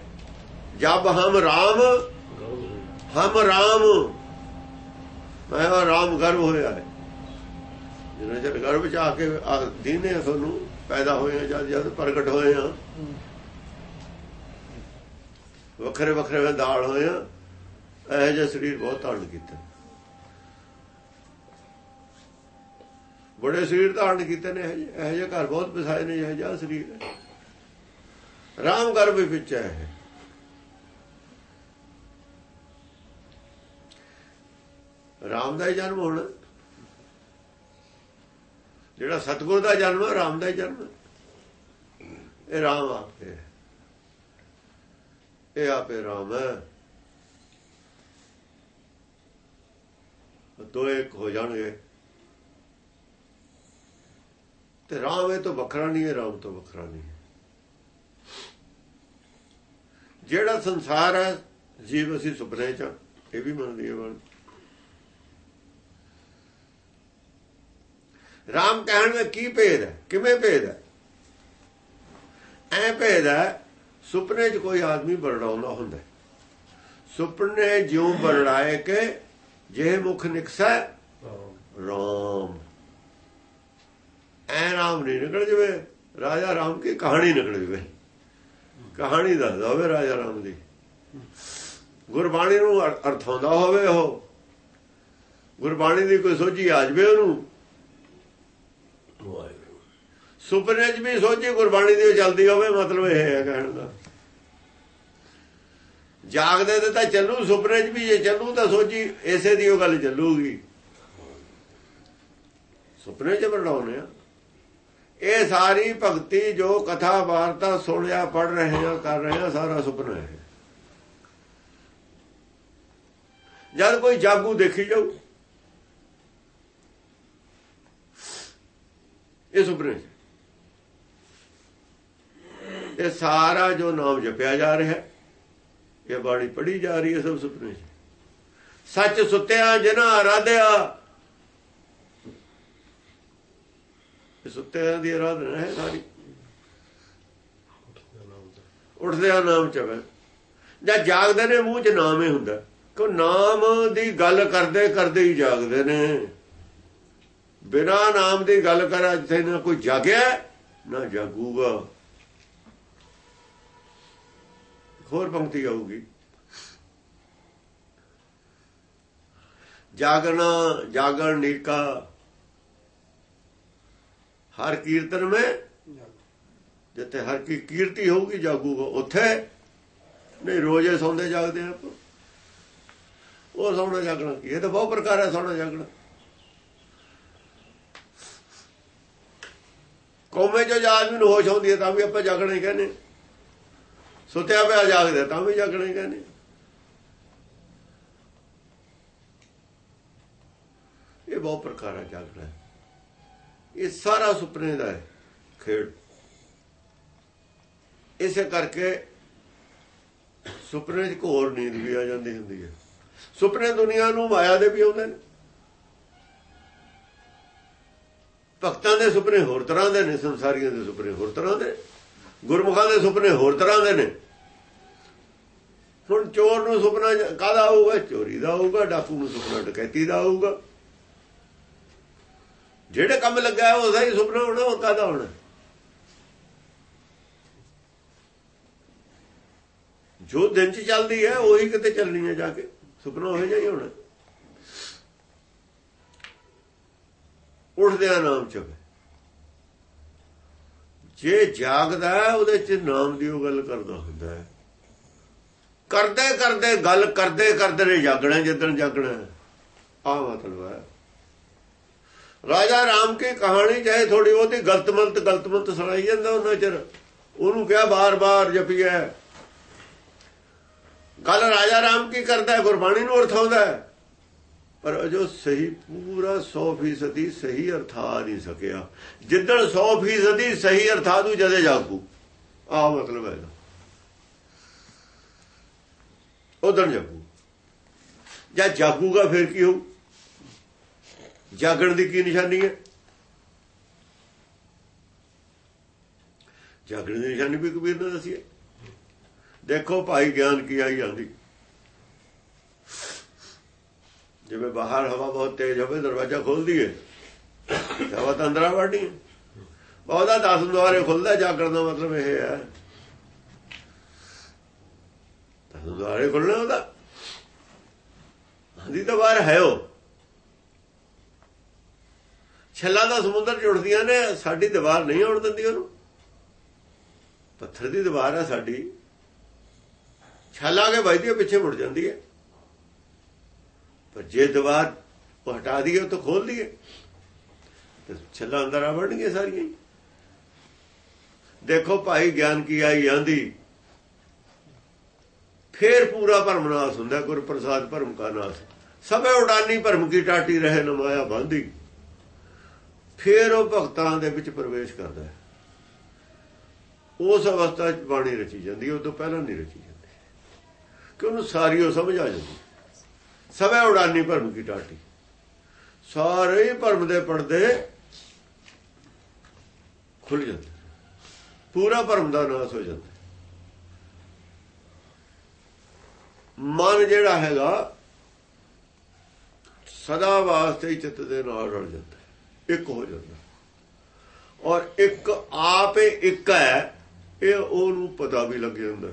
ਜਬ ਹਮ ਰਾਮ ਹਮ ਰਾਮ। ਮੈਂ ਰਾਮ ਗਰਭ ਹੋਇਆ ਹੈ। ਜਿਹਨੇ ਜਦ ਗਰਭ ਚ ਆ ਕੇ ਦੀਨੇ ਤੁਹਾਨੂੰ, ਪੈਦਾ ਹੋਏ ਜਦ ਜਦ ਪ੍ਰਗਟ ਹੋਏ ਹਾਂ ਵੱਖਰੇ ਵੱਖਰੇ ਦਾਲ ਹੋਏ ਹਾਂ ਇਹ ਜਿਹਾ ਸਰੀਰ ਬਹੁਤ ਤਾੜ ਕੀਤਾ। ਬੜੇ ਸਰੀਰ ਧਾਰਨ ਕੀਤੇ ਨੇ, ਇਹ ਜਿਹੇ ਘਰ ਬਹੁਤ ਵਸਾਏ ਨੇ, ਇਹ ਜਿਹਾ ਸਰੀਰ ਹੈ। ਰਾਮ ਗਰਭ ਵਿੱਚ ਹੈ ਰਾਮ ਦਾ ਹੀ ਜਨਮ ਹੋਣਾ। ਜਿਹੜਾ ਸਤਗੁਰ ਦਾ ਜਨਮ ਹੈ ਰਾਮ ਦਾ ਹੀ ਜਨਮ ਇਹ ਰਾਮ ਆਪੇ ਇਹ ਆਪੇ ਰਾਮ ਹੈ। ਦੋ ਇੱਕ ਹੋ ਜਾਣਗੇ। ਤੇ ਰਾਮ ਇਹ ਤੋਂ ਵੱਖਰਾ ਨਹੀਂ ਹੈ ਰਾਮ ਤੋਂ ਵੱਖਰਾ ਨਹੀਂ ਜਿਹੜਾ ਸੰਸਾਰ ਹੈ, ਜੀਵ ਅਸੀਂ ਸੁਪਨੇ ਚ ਇਹ ਵੀ ਮੰਨਦੀ ਹੈ ਬਣ। ਰਾਮ ਕਹਿਣ ਦਾ ਕੀ ਭੇਦ ਹੈ? ਕਿਵੇਂ ਭੇਦ ਹੈ? ਐ ਭੇਦ ਹੈ, ਸੁਪਨੇ 'ਚ ਕੋਈ ਆਦਮੀ ਬਰੜਾਉਂਦਾ ਹੁੰਦਾ ਸੁਪਨੇ ਜਿਉ ਬਰੜਾਏ ਕੇ ਜੇ ਮੁਖ ਨਿਕਸੈ, ਰਾਮ। ਐ ਰਾਮ ਨਹੀਂ ਨਿਕਲ ਜਵੇ ਰਾਜਾ ਰਾਮ ਕੀ ਕਹਾਣੀ ਨਿਕਲ ਜਵੇ? ਕਹਾਣੀ ਦੱਸਦਾ ਹੋਵੇ ਰਾਜਾ ਰਾਮ ਦੀ। ਗੁਰਬਾਣੀ ਨੂੰ ਅਰ- ਅਰਥਾਉਂਦਾ ਹੋਵੇ ਉਹ। ਗੁਰਬਾਣੀ ਦੀ ਕੋਈ ਸੋਝੀ ਆ ਜਵੇ ਉਹਨੂੰ। ਸੁਪਨੇ 'ਚ ਵੀ ਸੋਝੀ ਗੁਰਬਾਣੀ ਦੀ ਚੱਲਦੀ ਹੋਵੇ ਮਤਲਬ ਇਹ ਹੈ ਕਹਿਣ ਦਾ। ਜਾਗਦੇ ਤੇ ਤਾਂ ਚੱਲੂ ਸੁਪਨੇ 'ਚ ਵੀ ਜੇ ਚੱਲੂ ਤਾਂ ਸੋਝੀ ਇਸੇ ਦੀ ਉਹ ਗੱਲ ਚੱਲੂਗੀ। ਸੁਪਨੇ 'ਚ ਬਣਾਉਨੇ ਆ। ਇਹ ਸਾਰੀ ਭਗਤੀ ਜੋ ਕਥਾ ਵਾਰਤਾ ਸੁਣਿਆ ਪੜ ਰਹੇ ਆ ਕਰ ਰਹੇ ਆ ਸਾਰਾ ਸੁਪਨਾ ਹੈ। ਜਦ ਕੋਈ ਜਾਗੂ ਦੇਖੀ ਜਾਊ, ਇਹ ਸੁਪਨੇ 'ਚ ਇਹ ਸਾਰਾ ਜੋ ਨਾਮ ਜਪਿਆ ਜਾ ਰਿਹਾ ਇਹ ਬਾਣੀ ਪੜੀ ਜਾ ਰਹੀ ਹੈ, ਸਭ ਸੁਪਨੇ 'ਚ ਸੱਚ ਸੁੱਤਿਆ, ਜਿਨ੍ਹਾਂ ਆਰਾਧਿਆ ਸੁੱਤਿਆਂ ਦੀ ਆਰਾਧਨਾ ਹੈ ਸਾਰੀ। ਉੱਠਦਿਆਂ ਨਾਮ ਚਵੇ ਜਾਂ ਜਾਗਦੇ ਨੇ ਮੂੰਹ 'ਚ ਨਾਮ ਹੀ ਹੁੰਦਾ। ਕਿ ਨਾਮ ਦੀ ਗੱਲ ਕਰਦੇ ਕਰਦੇ ਹੀ ਜਾਗਦੇ ਨੇ। ਬਿਨਾ ਨਾਮ ਦੀ ਗੱਲ ਕਰਾ ਜਿੱਥੇ ਨਾ ਕੋਈ ਜਾਗਿਆ, ਨਾ ਜਾਗੂਗਾ। ਹੋਰ ਪੰਕਤੀ ਆਊਗੀ। ਜਾਗਣਾ, ਜਾਗਣ ਨੀਕਾ ਹਰ ਕੀਰਤਨ ਵਿੱਚ ਜਿੱਥੇ ਹਰ ਕੀ ਕੀਰਤੀ ਹੋਊਗੀ, ਜਾਗੂਗਾ। ਉੱਥੇ ਨਹੀਂ, ਰੋਜ਼ੇ ਸੌਂਦੇ ਜਾਗਦੇ ਆ ਆਪਾਂ। ਉਹ ਸੌਣਾ ਜਾਗਣਾ ਇਹ ਤਾਂ ਬਹੁਤ ਪ੍ਰਕਾਰ ਹੈ, ਸੌਣਾ ਜਾਗਣਾ। ਕੌਮੇ ਜੋ ਆਦਮੀ ਨੂੰ ਹੋਸ਼ ਆਉਂਦੀ ਹੈ, ਤਾਂ ਵੀ ਆਪਾਂ ਜਾਗਣਾ ਹੀ ਕਹਿੰਦੇ ਸੁੱਤਿਆ ਪਿਆ ਜਾਗਦਾ, ਤਾਂ ਵੀ ਜਾਗਣਾ ਹੀ ਕਹਿੰਦੇ ਇਹ ਬਹੁਤ ਪ੍ਰਕਾਰ ਹੈ, ਜਾਗਣਾ। ਇਹ ਸਾਰਾ ਸੁਪਨੇ ਦਾ ਹੈ। ਖੇਡ। ਇਸੇ ਕਰਕੇ ਸੁਪਨੇ 'ਚ ਘੋਰ ਨੀਂਦ ਵੀ ਆ ਜਾਂਦੀ ਹੁੰਦੀ ਹੈ। ਸੁਪਨੇ ਦੁਨੀਆ ਨੂੰ ਮਾਇਆ ਦੇ ਵੀ ਆਉਂਦੇ ਨੇ। ਭਗਤਾਂ ਦੇ ਸੁਪਨੇ ਹੋਰ ਤਰ੍ਹਾਂ ਦੇ ਨੇ ਸੰਸਾਰੀਆਂ ਦੇ ਸੁਪਨੇ ਹੋਰ ਤਰ੍ਹਾਂ ਦੇ ਗੁਰਮੁਖਾਂ ਦੇ ਸੁਪਨੇ ਹੋਰ ਤਰ੍ਹਾਂ ਦੇ ਨੇ। ਹੁਣ ਚੋਰ ਨੂੰ ਸੁਪਨਾ ਕਾਦਾ ਆਊਗਾ? ਚੋਰੀ ਦਾ ਆਊਗਾ ਡਾਕੂ ਨੂੰ ਸੁਪਨਾ ਡਕੈਤੀ ਦਾ ਆਊਗਾ। ਜਿਹੜੇ ਕੰਮ ਲੱਗਾ ਉਹਦਾ ਹੀ ਸੁਪਨਾ ਹੋਣਾ ਉਹ ਕਾਦਾ ਹੋਣਾ? ਜੋ ਦਿਨ ਚ ਚੱਲਦੀ ਹੈ, ਉਹੀ ਕਿਤੇ ਚੱਲਣੀ ਹੈ ਜਾ ਕੇ। ਸੁਪਨਾ ਹੋਏ ਜਾਈ ਹੋਣਾ। ਉੱਠਦਿਆਂ ਨਾਮ ਚ ਜੇ ਜਾਗਦਾ ਉਹਦੇ ਚ ਨਾਮ ਦੀ ਉਹ ਗੱਲ ਕਰਦਾ ਹੁੰਦਾ ਹੈ। ਕਰਦੇ ਕਰਦੇ ਗੱਲ ਕਰਦੇ ਕਰਦੇ ਨੇ ਜਾਗਣਾ ਜਿੱਦਣ ਜਾਗਣਾ ਆ ਮਤਲਬ ਹੈ ਰਾਜਾ ਰਾਮ ਕੀ ਕਹਾਣੀ ਚਾਹੇ ਥੋੜੀ ਬਹੁਤੀ ਗਲਤ ਮਲਤ ਗਲਤ ਮਲਤ ਸੁਣਾਈ ਜਾਂਦਾ ਉਹਨਾਂ ਚਿਰ। ਉਹਨੂੰ ਕਿਹਾ ਬਾਰ-ਬਾਰ ਜਪੀਏ ਗੱਲ ਰਾਜਾ ਰਾਮ ਕੀ ਕਰਦਾ ਗੁਰਬਾਣੀ ਨੂੰ ਅਰਥਾਉਂਦਾ ਪਰ ਜੋ ਸਹੀ ਪੂਰਾ 100% ਸਹੀ ਅਰਥਾ ਨਹੀਂ ਸਕਿਆ। ਜਿੱਦਣ 100% ਸਹੀ ਅਰਥਾ ਦੂ ਜਦੇ ਜਾਗੂ। ਆ ਮਤਲਬ ਹੈ ਉਦੋਂ ਜਾਗੂ। ਜਾਂ ਜਾਗੂਗਾ ਫਿਰ ਕੀ ਹੋਊ? ਜਾਗਣ ਦੀ ਕੀ ਨਿਸ਼ਾਨੀ ਹੈ? ਜਾਗਣ ਦੀ ਨਿਸ਼ਾਨੀ ਵੀ ਕਬੀਰ ਨੇ ਦੱਸੀ ਹੈ। ਦੇਖੋ ਭਾਈ ਗਿਆਨ ਕੀ ਆਈ ਜਾਂਦੀ। ਜਿਵੇਂ ਬਾਹਰ ਹਵਾ ਬਹੁਤ ਤੇਜ਼ ਹੋਵੇ, ਦਰਵਾਜ਼ਾ ਖੋਲ ਦਈਏ ਹਵਾ ਤਾਂ ਅੰਦਰਾਂ ਵੜਨੀ ਹੈ ਬਹੁਤਾ ਦਸ ਦੁਆਰੇ ਖੁੱਲਦਾ, ਜਾਗਣ ਦਾ ਮਤਲਬ ਇਹ ਹੈ। ਦਸ ਦੁਆਰੇ ਖੁੱਲਣਾ ਉਹਦਾ। ਹੰਦੀ ਤਾਂ ਬਾਹਰ ਹੈ ਉਹ। ਛੱਲਾ ਦਾ ਸਮੁੰਦਰ ਜੁੜਦੀਆਂ ਨੇ, ਸਾਡੀ ਦੀਵਾਰ ਨਹੀਂ ਆਉਣ ਦਿੰਦੀ ਉਹਨੂੰ। ਪੱਥਰ ਦੀ ਦੀਵਾਰ ਹੈ ਸਾਡੀ। ਛੱਲਾ ਕੇ ਵੱਜਦੀ ਪਿੱਛੇ ਮੁੜ ਜਾਂਦੀ ਹੈ ਪਰ ਜੇ ਦੀਵਾਰ ਉਹ ਹਟਾ ਦਈਏ, ਉਹ ਤਾਂ ਖੋਲ ਦਈਏ। ਤੇ ਛੱਲਾ ਅੰਦਰ ਆ ਵੜਨਗੇ ਸਾਰੀਆਂ ਦੇਖੋ ਭਾਈ ਗਿਆਨ ਕੀ ਆਈ ਜਾਂਦੀ। ਫੇਰ ਪੂਰਾ ਭਰਮ ਨਾਸ ਹੁੰਦਾ ਗੁਰ ਪ੍ਰਸਾਦ ਭਰਮ ਕਾ ਨਾਸ। ਸਭੇ ਉਡਾਨੀ ਭਰਮ ਕੀ ਟਾਟੀ ਰਹੇ, ਨਮਾਇਆ ਬੰਦੀ। ਫਿਰ ਉਹ ਭਗਤਾਂ ਦੇ ਵਿੱਚ ਪ੍ਰਵੇਸ਼ ਕਰਦਾ ਹੈ। ਉਸ ਅਵਸਥਾ 'ਚ ਬਾਣੀ ਰਚੀ ਜਾਂਦੀ ਉਹ ਤੋਂ ਪਹਿਲਾਂ ਨਹੀਂ ਰਚੀ ਜਾਂਦੀ। ਕਿ ਉਹਨੂੰ ਸਾਰੀ ਉਹ ਸਮਝ ਆ ਜਾਂਦੀ ਸਭੇ ਉਡਾਨੀ ਭਰਮ ਕੀ ਟਾਟੀ ਸਾਰੇ ਭਰਮ ਦੇ ਪਰਦੇ ਖੁੱਲ ਜਾਂਦੇ ਪੂਰਾ ਭਰਮ ਦਾ ਨਾਸ ਹੋ ਜਾਂਦਾ ਮਨ ਜਿਹੜਾ ਹੈਗਾ, ਸਦਾ ਵਾਸਤੇ ਚਿੱਤ ਦੇ ਨਾਲ ਰਲ ਜਾਂਦਾ ਇੱਕ ਹੋ ਜਾਂਦਾ। ਔਰ ਇੱਕ ਆਪ ਇੱਕ ਹੈ, ਇਹ ਉਹਨੂੰ ਪਤਾ ਵੀ ਲੱਗ ਜਾਂਦਾ।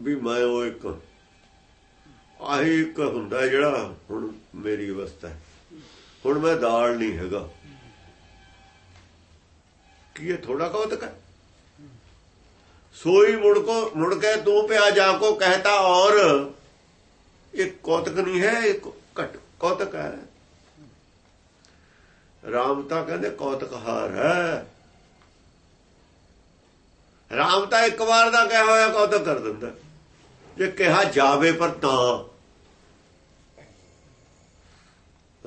ਵੀ ਮੈਂ ਉਹ ਇੱਕ ਆਹੀ ਇੱਕ ਹੁੰਦਾ ਜਿਹੜਾ ਹੁਣ ਮੇਰੀ ਅਵਸਥਾ ਹੁਣ ਮੈਂ ਦਾਲ ਨਹੀਂ ਹੈਗਾ। ਕੀ ਇਹ ਥੋੜਾ ਕੌਤਕ ਹੈ? ਸੋਈ ਮੁੜ ਕੋ, ਮੁੜ ਕੇ ਤੂੰ ਪਿਆ ਜਾ ਕੋ ਕਹਤਾ ਔਰ, ਇਹ ਕੌਤਕ ਨਹੀਂ ਹੈ, ਇਹ ਘਟ, ਕੌਤਕ ਹੈ। ਰਾਮ ਤਾਂ ਕਹਿੰਦੇ ਕੌਤਕ ਹਾਰ ਹੈ। ਰਾਮ ਤਾਂ ਇੱਕ ਵਾਰ ਦਾ ਕਹਿ ਹੋਇਆ ਕੌਤਕ ਕਰ ਦਿੰਦਾ। ਜੇ ਕਿਹਾ ਜਾਵੇ ਪਰ ਤਾਂ।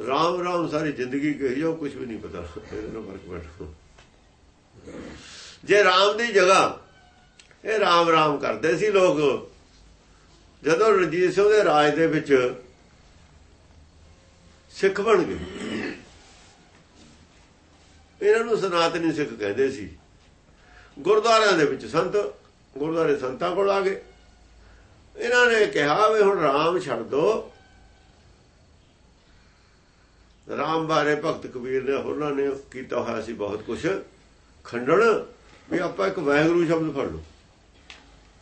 ਰਾਮ ਰਾਮ ਸਾਰੀ ਜ਼ਿੰਦਗੀ ਕਹੀ ਜਾਓ ਕੁਝ ਵੀ ਨਹੀਂ ਪਤਾ। ਇਹਦੇ ਨਾਲ ਫ਼ਰਕ ਬੈਠੋ ਜੇ ਰਾਮ ਦੀ ਜਗ੍ਹਾ, ਇਹ ਰਾਮ ਰਾਮ ਕਰਦੇ ਸੀ ਲੋਕ। ਜਦੋਂ ਰਣਜੀਤ ਸਿੰਘ ਦੇ ਰਾਜ ਦੇ ਵਿੱਚ ਸਿੱਖ ਬਣ ਗਏ ਇਹਨਾਂ ਨੂੰ ਸਨਾਤਨੀ ਸਿੱਖ ਕਹਿੰਦੇ ਸੀ। ਗੁਰਦੁਆਰਿਆਂ ਦੇ ਵਿੱਚ ਸੰਤ, ਗੁਰਦੁਆਰੇ ਸੰਤਾਂ ਕੋਲ ਆ ਗਏ। ਇਹਨਾਂ ਨੇ ਕਿਹਾ ਵੀ ਹੁਣ ਰਾਮ ਛੱਡ ਦੋ। ਰਾਮ ਬਾਰੇ ਭਗਤ ਕਬੀਰ ਨੇ ਹੋਰਾਂ ਨੇ ਕੀਤਾ ਹੋਇਆ ਸੀ ਬਹੁਤ ਕੁਝ ਖੰਡਣ ਵੀ ਆਪਾਂ ਇੱਕ ਵਾਹਿਗੁਰੂ ਸ਼ਬਦ ਫੜ ਲਓ।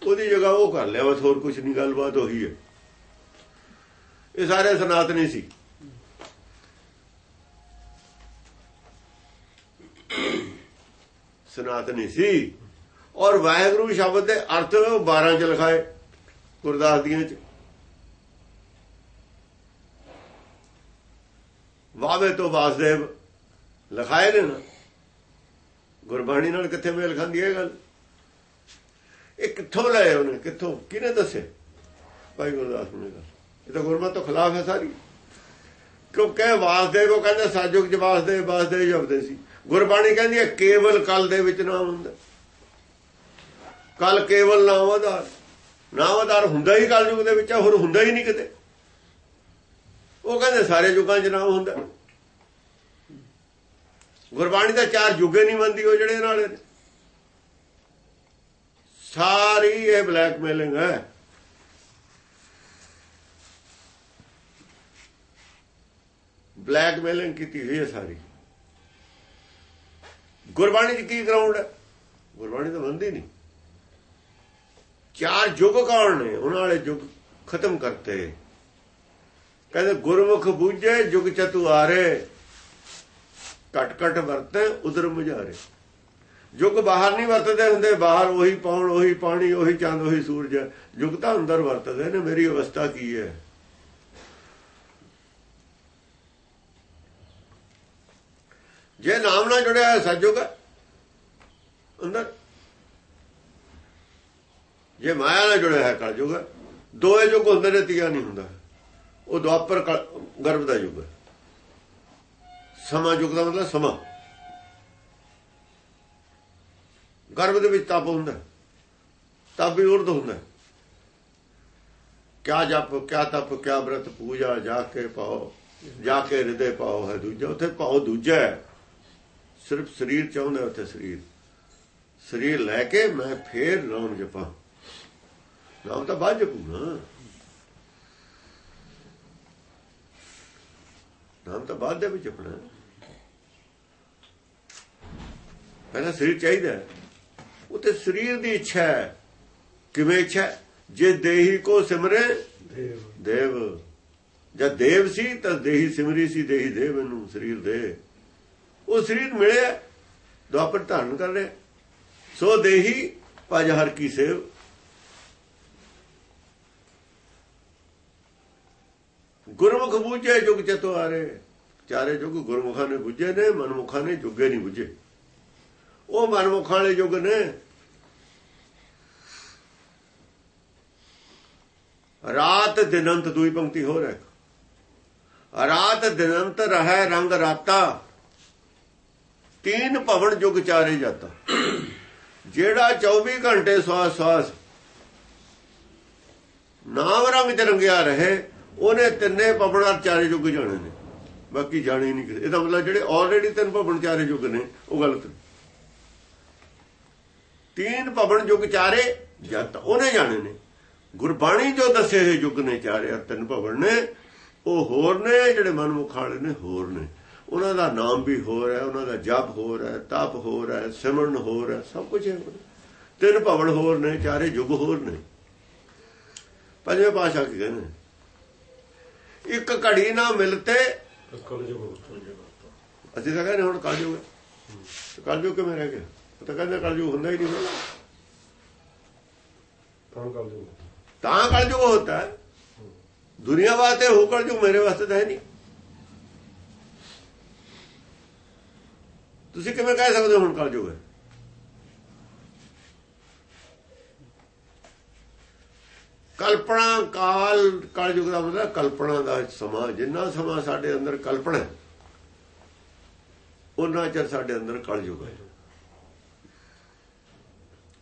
ਉਹਦੀ ਜਗ੍ਹਾ ਉਹ ਕਰ ਲਿਆ, ਬਸ ਹੋਰ ਕੁਝ ਨਹੀਂ, ਗੱਲਬਾਤ ਹੋਈ ਹੈ। ਇਹ ਸਾਰੇ ਸਨਾਤਨੀ ਸੀ। ਸਨਾਤਨੀ ਸੀ। ਔਰ ਵਾਹਿਗੁਰੂ ਸ਼ਬਦ ਦੇ ਅਰਥ 12 ਚ ਲਿਖਾਏ ਗੁਰਦਾਸ ਦੀਆਂ ਚ ਵਾਵੇ ਤੋਂ ਵਾਸਦੇਵ ਲਿਖਾਏ ਨੇ ਨਾ। ਗੁਰਬਾਣੀ ਨਾਲ ਕਿੱਥੇ ਮੇਲ ਖਾਂਦੀ ਹੈ ਗੱਲ? ਇਹ ਕਿੱਥੋਂ ਲਏ ਉਹਨੇ? ਕਿੱਥੋਂ? ਕਿਹਨੇ ਦੱਸੇ? ਭਾਈ ਗੁਰਦਾਸ ਨੇ ਗੱਲ। ਇਹ ਤਾਂ ਗੁਰਮਤ ਤੋਂ ਖਿਲਾਫ ਹੈ ਸਾਰੀ। ਕਿਉਂਕਿ ਵਾਸਦੇਵ, ਉਹ ਕਹਿੰਦੇ ਸਾਜੁਗ ਚ ਵਾਸਦੇਵ ਵਾਸਦੇਵ ਜਪਦੇ ਸੀ। ਗੁਰਬਾਣੀ ਕਹਿੰਦੀ ਹੈ, ਕੇਵਲ ਕਲ ਦੇ ਵਿੱਚ ਨਾਮ ਹੁੰਦਾ। ਕਲ ਕੇਵਲ ਨਾਮ ਆਧਾਰ। ਨਾਮ ਆਧਾਰ ਹੁੰਦਾ ਹੀ ਕਲ ਯੁਗ ਦੇ ਵਿੱਚ ਹੋਰ ਹੁੰਦਾ ਹੀ ਨਹੀਂ ਕਿਤੇ। ਉਹ ਕਹਿੰਦੇ ਸਾਰੇ ਯੁੱਗਾਂ 'ਚ ਨਾਮ ਹੁੰਦਾ। ਗੁਰਬਾਣੀ ਦਾ ਚਾਰ ਯੁੱਗੇ ਨਹੀਂ ਮੰਨਦੀ ਉਹ ਜਿਹੜੇ ਨਾਲੇ ਨੇ ਸਾਰੀ ਇਹ ਬਲੈਕਮੇਲਿੰਗ ਹੈ। ਬਲੈਕਮੇਲਿੰਗ ਕੀਤੀ ਹੋਈ ਹੈ ਸਾਰੀ। ਗੁਰਬਾਣੀ 'ਚ ਕੀ ਗਰਾਊਂਡ ਹੈ? ਗੁਰਬਾਣੀ ਤਾਂ ਮੰਨਦੀ ਨਹੀਂ। ਚਾਰ ਯੁੱਗ ਕੌਣ ਨੇ, ਉਹਨਾਂ ਵਾਲੇ ਯੁੱਗ ਖਤਮ ਕਰਤੇ। ਕਹਿੰਦੇ, ਗੁਰਮੁਖ ਬੂਝੇ ਯੁਗ ਚਤੁਆਰੇ ਕਟ ਕਟ ਵਰਤੇ ਉਦਰ ਮੁਝਾਰੇ। ਯੁੱਗ ਬਾਹਰ ਨਹੀਂ ਵਰਤਦੇ ਹੁੰਦੇ, ਬਾਹਰ ਉਹੀ ਪੌਣ, ਉਹੀ ਪਾਣੀ, ਉਹੀ ਚੰਦ, ਉਹੀ ਸੂਰਜ। ਯੁੱਗ ਤਾਂ ਅੰਦਰ ਵਰਤਦੇ ਨੇ, ਮੇਰੀ ਅਵਸਥਾ ਕੀ ਹੈ? ਜੇ ਨਾਮ ਨਾਲ ਜੁੜਿਆ ਹੈ ਸਜੁਗ ਅੰਦਰ। ਜੇ ਮਾਇਆ ਨਾਲ ਜੁੜਿਆ ਹੈ ਕਲਯੁਗ ਦੋਏ ਯੁਗ ਹੁੰਦੇ ਨੇ, ਤੀਆ ਨਹੀਂ ਹੁੰਦਾ। ਉਹ ਦੁਆਪਰ ਗਰਭ ਦਾ ਯੁੱਗ ਹੈ। ਸਮਾਂ ਯੁੱਗ ਦਾ ਮਤਲਬ ਸਮਾਂ। ਗਰਭ ਦੇ ਵਿੱਚ ਤਪ ਹੁੰਦਾ ਤਪ ਵੀ ਉਰਦ ਹੁੰਦਾ ਕਿਆ ਜਪ, ਕਿਆ ਤਪ, ਕਿਆ ਬ੍ਰਤ, ਪੂਜਾ, ਜਾ ਕੇ ਪਾਓ, ਜਾ ਕੇ ਹਿਰਦੇ ਪਾਓ ਹੈ ਦੂਜਾ, ਉੱਥੇ ਪਾਓ ਦੂਜਾ ਹੈ। ਸਿਰਫ ਸਰੀਰ ਚਾਹੁੰਦਾ ਉੱਥੇ ਸਰੀਰ। ਸਰੀਰ ਲੈ ਕੇ ਮੈਂ ਫੇਰ ਨਾਮ ਜਪਾਂ। ਨਾਮ ਤਾਂ ਬਾਅਦ ਜਪੂ ਨਾ ਨਾਮ ਤਾਂ ਬਾਅਦ ਦੇ ਵਿੱਚ ਜਪਣਾ। ਪਹਿਲਾਂ ਸਰੀਰ ਚਾਹੀਦਾ ਉਤੇ ਸਰੀਰ ਦੀ ਇੱਛਾ ਹੈ। ਕਿਵੇਂ ਇੱਛਾ ਜੇ ਦੇਹੀ ਕੋ ਸਿਮਰੇ
ਦੇਵ।
ਦੇਵ। ਜਦ ਦੇਵ ਸੀ ਤਾਂ ਦੇਹੀ ਸਿਮਰੀ ਸੀ ਦੇਹੀ ਦੇ ਮੈਨੂੰ ਸਰੀਰ ਦੇ। ਉਹ ਸਰੀਰ ਮਿਲਿਆ ਦੁਆਪਰ ਧਾਰਨ ਕਰ ਰਿਹਾ। ਸੋ ਦੇਹੀ ਪਜ ਹਰ ਕੀ ਸੇਵ। ਗੁਰਮੁਖ ਬੂਝੇ, ਜੁਗ ਚਤੁਆਰੇ ਚਾਰੇ ਯੁੱਗ ਗੁਰਮੁਖਾਂ ਨੇ ਬੁੱਝੇ ਨੇ, ਮਨਮੁਖਾਂ ਨੇ ਜੁਗੇ ਨਹੀਂ ਬੁੱਝੇ। ਉਹ ਮਨਮੁਖਾਂ ਵਾਲੇ ਯੁੱਗ ਨੇ। ਰਾਤ ਦਿਨੰਤ ਦੂਈ ਪੰਕਤੀ ਹੋ। ਰਿਹਾ ਰਾਤ ਦਿਨੰਤ ਰਹਿ ਰੰਗ ਰਾਤਾ। ਤੀਨ ਭਵਨ ਯੁਗ ਚਾਰੇ ਜਾਤਾ। ਜਿਹੜਾ 24 ਘੰਟੇ ਸਵਾਸ ਸਵਾਸ ਨਾਮ ਰੰਗ ਚ ਰੰਗਿਆ ਰਹੇ, ਉਹਨੇ ਤਿੰਨੇ ਭਵਨਾਂ ਚਾਰੇ ਯੁਗ ਜਾਣੇ ਨੇ। ਬਾਕੀ ਜਾਣੇ ਨਹੀਂ ਕਿਸੇ ਇਹਦਾ ਮਤਲਬ ਜਿਹੜੇ ਆਲਰੇਡੀ ਤਿੰਨ ਭਵਨ ਚਾਰੇ ਯੁਗ ਨੇ, ਉਹ ਗਲਤ ਤੀਨ ਭਵਨ ਯੁਗ ਚਾਰੇ ਜਤ, ਉਹਨੇ ਜਾਣੇ ਨੇ। ਗੁਰਬਾਣੀ ਜੋ ਦੱਸੇ ਹੋਏ ਯੁੱਗ ਨੇ ਚਾਰੇ ਤਿੰਨ ਭਵਨ ਨੇ। ਉਹ ਹੋਰ ਨੇ, ਜਿਹੜੇ ਮਨਮੁਖ ਵਾਲੇ ਨੇ, ਹੋਰ ਨੇ। ਉਹਨਾਂ ਦਾ ਨਾਮ ਵੀ ਹੋਰ ਹੈ ਉਹਨਾਂ ਦਾ ਜਪ ਹੋਰ ਹੈ ਤਪ ਹੋਰ ਹੈ ਸਿਮਰਨ ਹੋਰ ਹੈ ਸਭ ਕੁਝ ਹੈ। ਤਿੰਨ ਭਵਨ ਹੋਰ ਨੇ ਚਾਰੇ ਯੁੱਗ ਹੋਰ ਨੇ। ਪੰਜਵੇਂ ਪਾਸ਼ਾ ਕੀ ਕਹਿੰਦੇ ਇੱਕ ਘੜੀ ਨਾ ਮਿਲਤੇ। ਅਸੀਂ ਤਾਂ ਕਹਿੰਦੇ ਹੁਣ ਕਲਯੁਗ ਕਲਯੁਗ ਕਿਵੇਂ ਰਹਿ ਗਿਆ? ਉਹ ਤਾਂ ਕਹਿੰਦੇ ਕਲਯੁਗ ਹੁੰਦਾ ਹੀ ਨਹੀਂ।
ਤਾਂ ਕਲ ਜੋ
ਤਾਂ ਕਲਯੁਗ ਹੁੰਦਾ ਹੈ। ਦੁਨੀਆ ਵਾਸਤੇ ਹੋ ਕਲਯੁਗ ਮੇਰੇ ਵਾਸਤੇ ਤਾਂ ਹੈ ਨਹੀਂ। ਤੁਸੀਂ ਕਿਵੇਂ ਕਹਿ ਸਕਦੇ ਹੋ ਹੁਣ ਕਲਯੁਗ ਹੈ? ਕਲਪਨਾ ਕਾਲ ਕਲਯੁਗ ਦਾ ਮਤਲਬ ਕਲਪਨਾ ਦਾ ਸਮਾਂ ਜਿੰਨਾ ਸਮਾਂ ਸਾਡੇ ਅੰਦਰ ਕਲਪਨਾ ਹੈ, ਉਹਨਾਂ ਚਿਰ ਸਾਡੇ ਅੰਦਰ ਕਲਯੁਗ ਹੈ।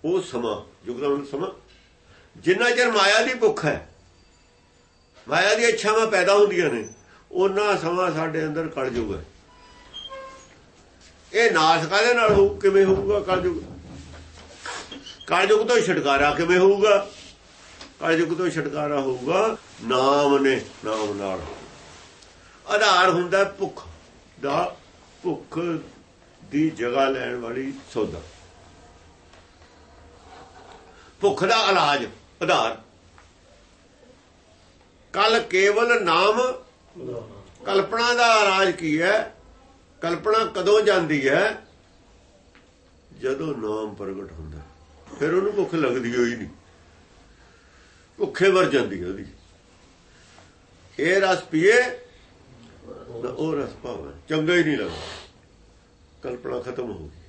ਉਹ ਸਮਾਂ ਯੁਗ ਦਾ ਸਮਾਂ ਜਿੰਨਾ ਚਿਰ ਮਾਇਆ ਦੀ ਭੁੱਖ ਹੈ ਮਾਇਆ ਦੀ ਇੱਛਾਵਾਂ ਪੈਦਾ ਹੁੰਦੀਆਂ ਨੇ ਉਹਨਾਂ ਸਮਾਂ ਸਾਡੇ ਅੰਦਰ ਕਲਯੁਗ ਹੈ। ਇਹ ਨਾਸ਼ ਕਾਦੇ ਨਾਲ ਹੋਊ? ਕਿਵੇਂ ਹੋਊਗਾ ਕਲਯੁਗ? ਕਲਯੁਗ ਤੋਂ ਛੁਟਕਾਰਾ ਕਿਵੇਂ ਹੋਊਗਾ? ਕਲਯੁਗ ਤੋਂ ਛੁਟਕਾਰਾ ਹੋਊਗਾ। ਨਾਮ ਨੇ ਨਾਮ ਨਾਲ ਆਧਾਰ ਹੁੰਦਾ ਭੁੱਖ ਦਾ ਭੁੱਖ ਦੀ ਜਗ੍ਹਾ ਲੈਣ ਵਾਲੀ ਸੌਦਾ ਭੁੱਖ ਦਾ ਇਲਾਜ ਆਧਾਰ। ਕੱਲ ਕੇਵਲ ਨਾਮ ਕਲਪਨਾ ਦਾ ਇਲਾਜ ਕੀ ਹੈ? ਕਲਪਨਾ ਕਦੋਂ ਜਾਂਦੀ ਹੈ? ਜਦੋਂ ਨਾਮ ਪ੍ਰਗਟ ਹੁੰਦਾ। ਫਿਰ ਉਹਨੂੰ ਭੁੱਖ ਲੱਗਦੀ ਹੋਈ ਨਹੀਂ। ਭੁੱਖੇ ਵਰ ਜਾਂਦੀ ਹੈ ਉਹਦੀ। ਇਹ ਰਸ ਪੀਏ, ਤਾਂ ਉਹ ਰਸ ਪਾਵੇ ਚੰਗਾ ਹੀ ਨਹੀਂ ਲੱਗਦਾ। ਕਲਪਨਾ ਖਤਮ ਹੋ ਗਈ।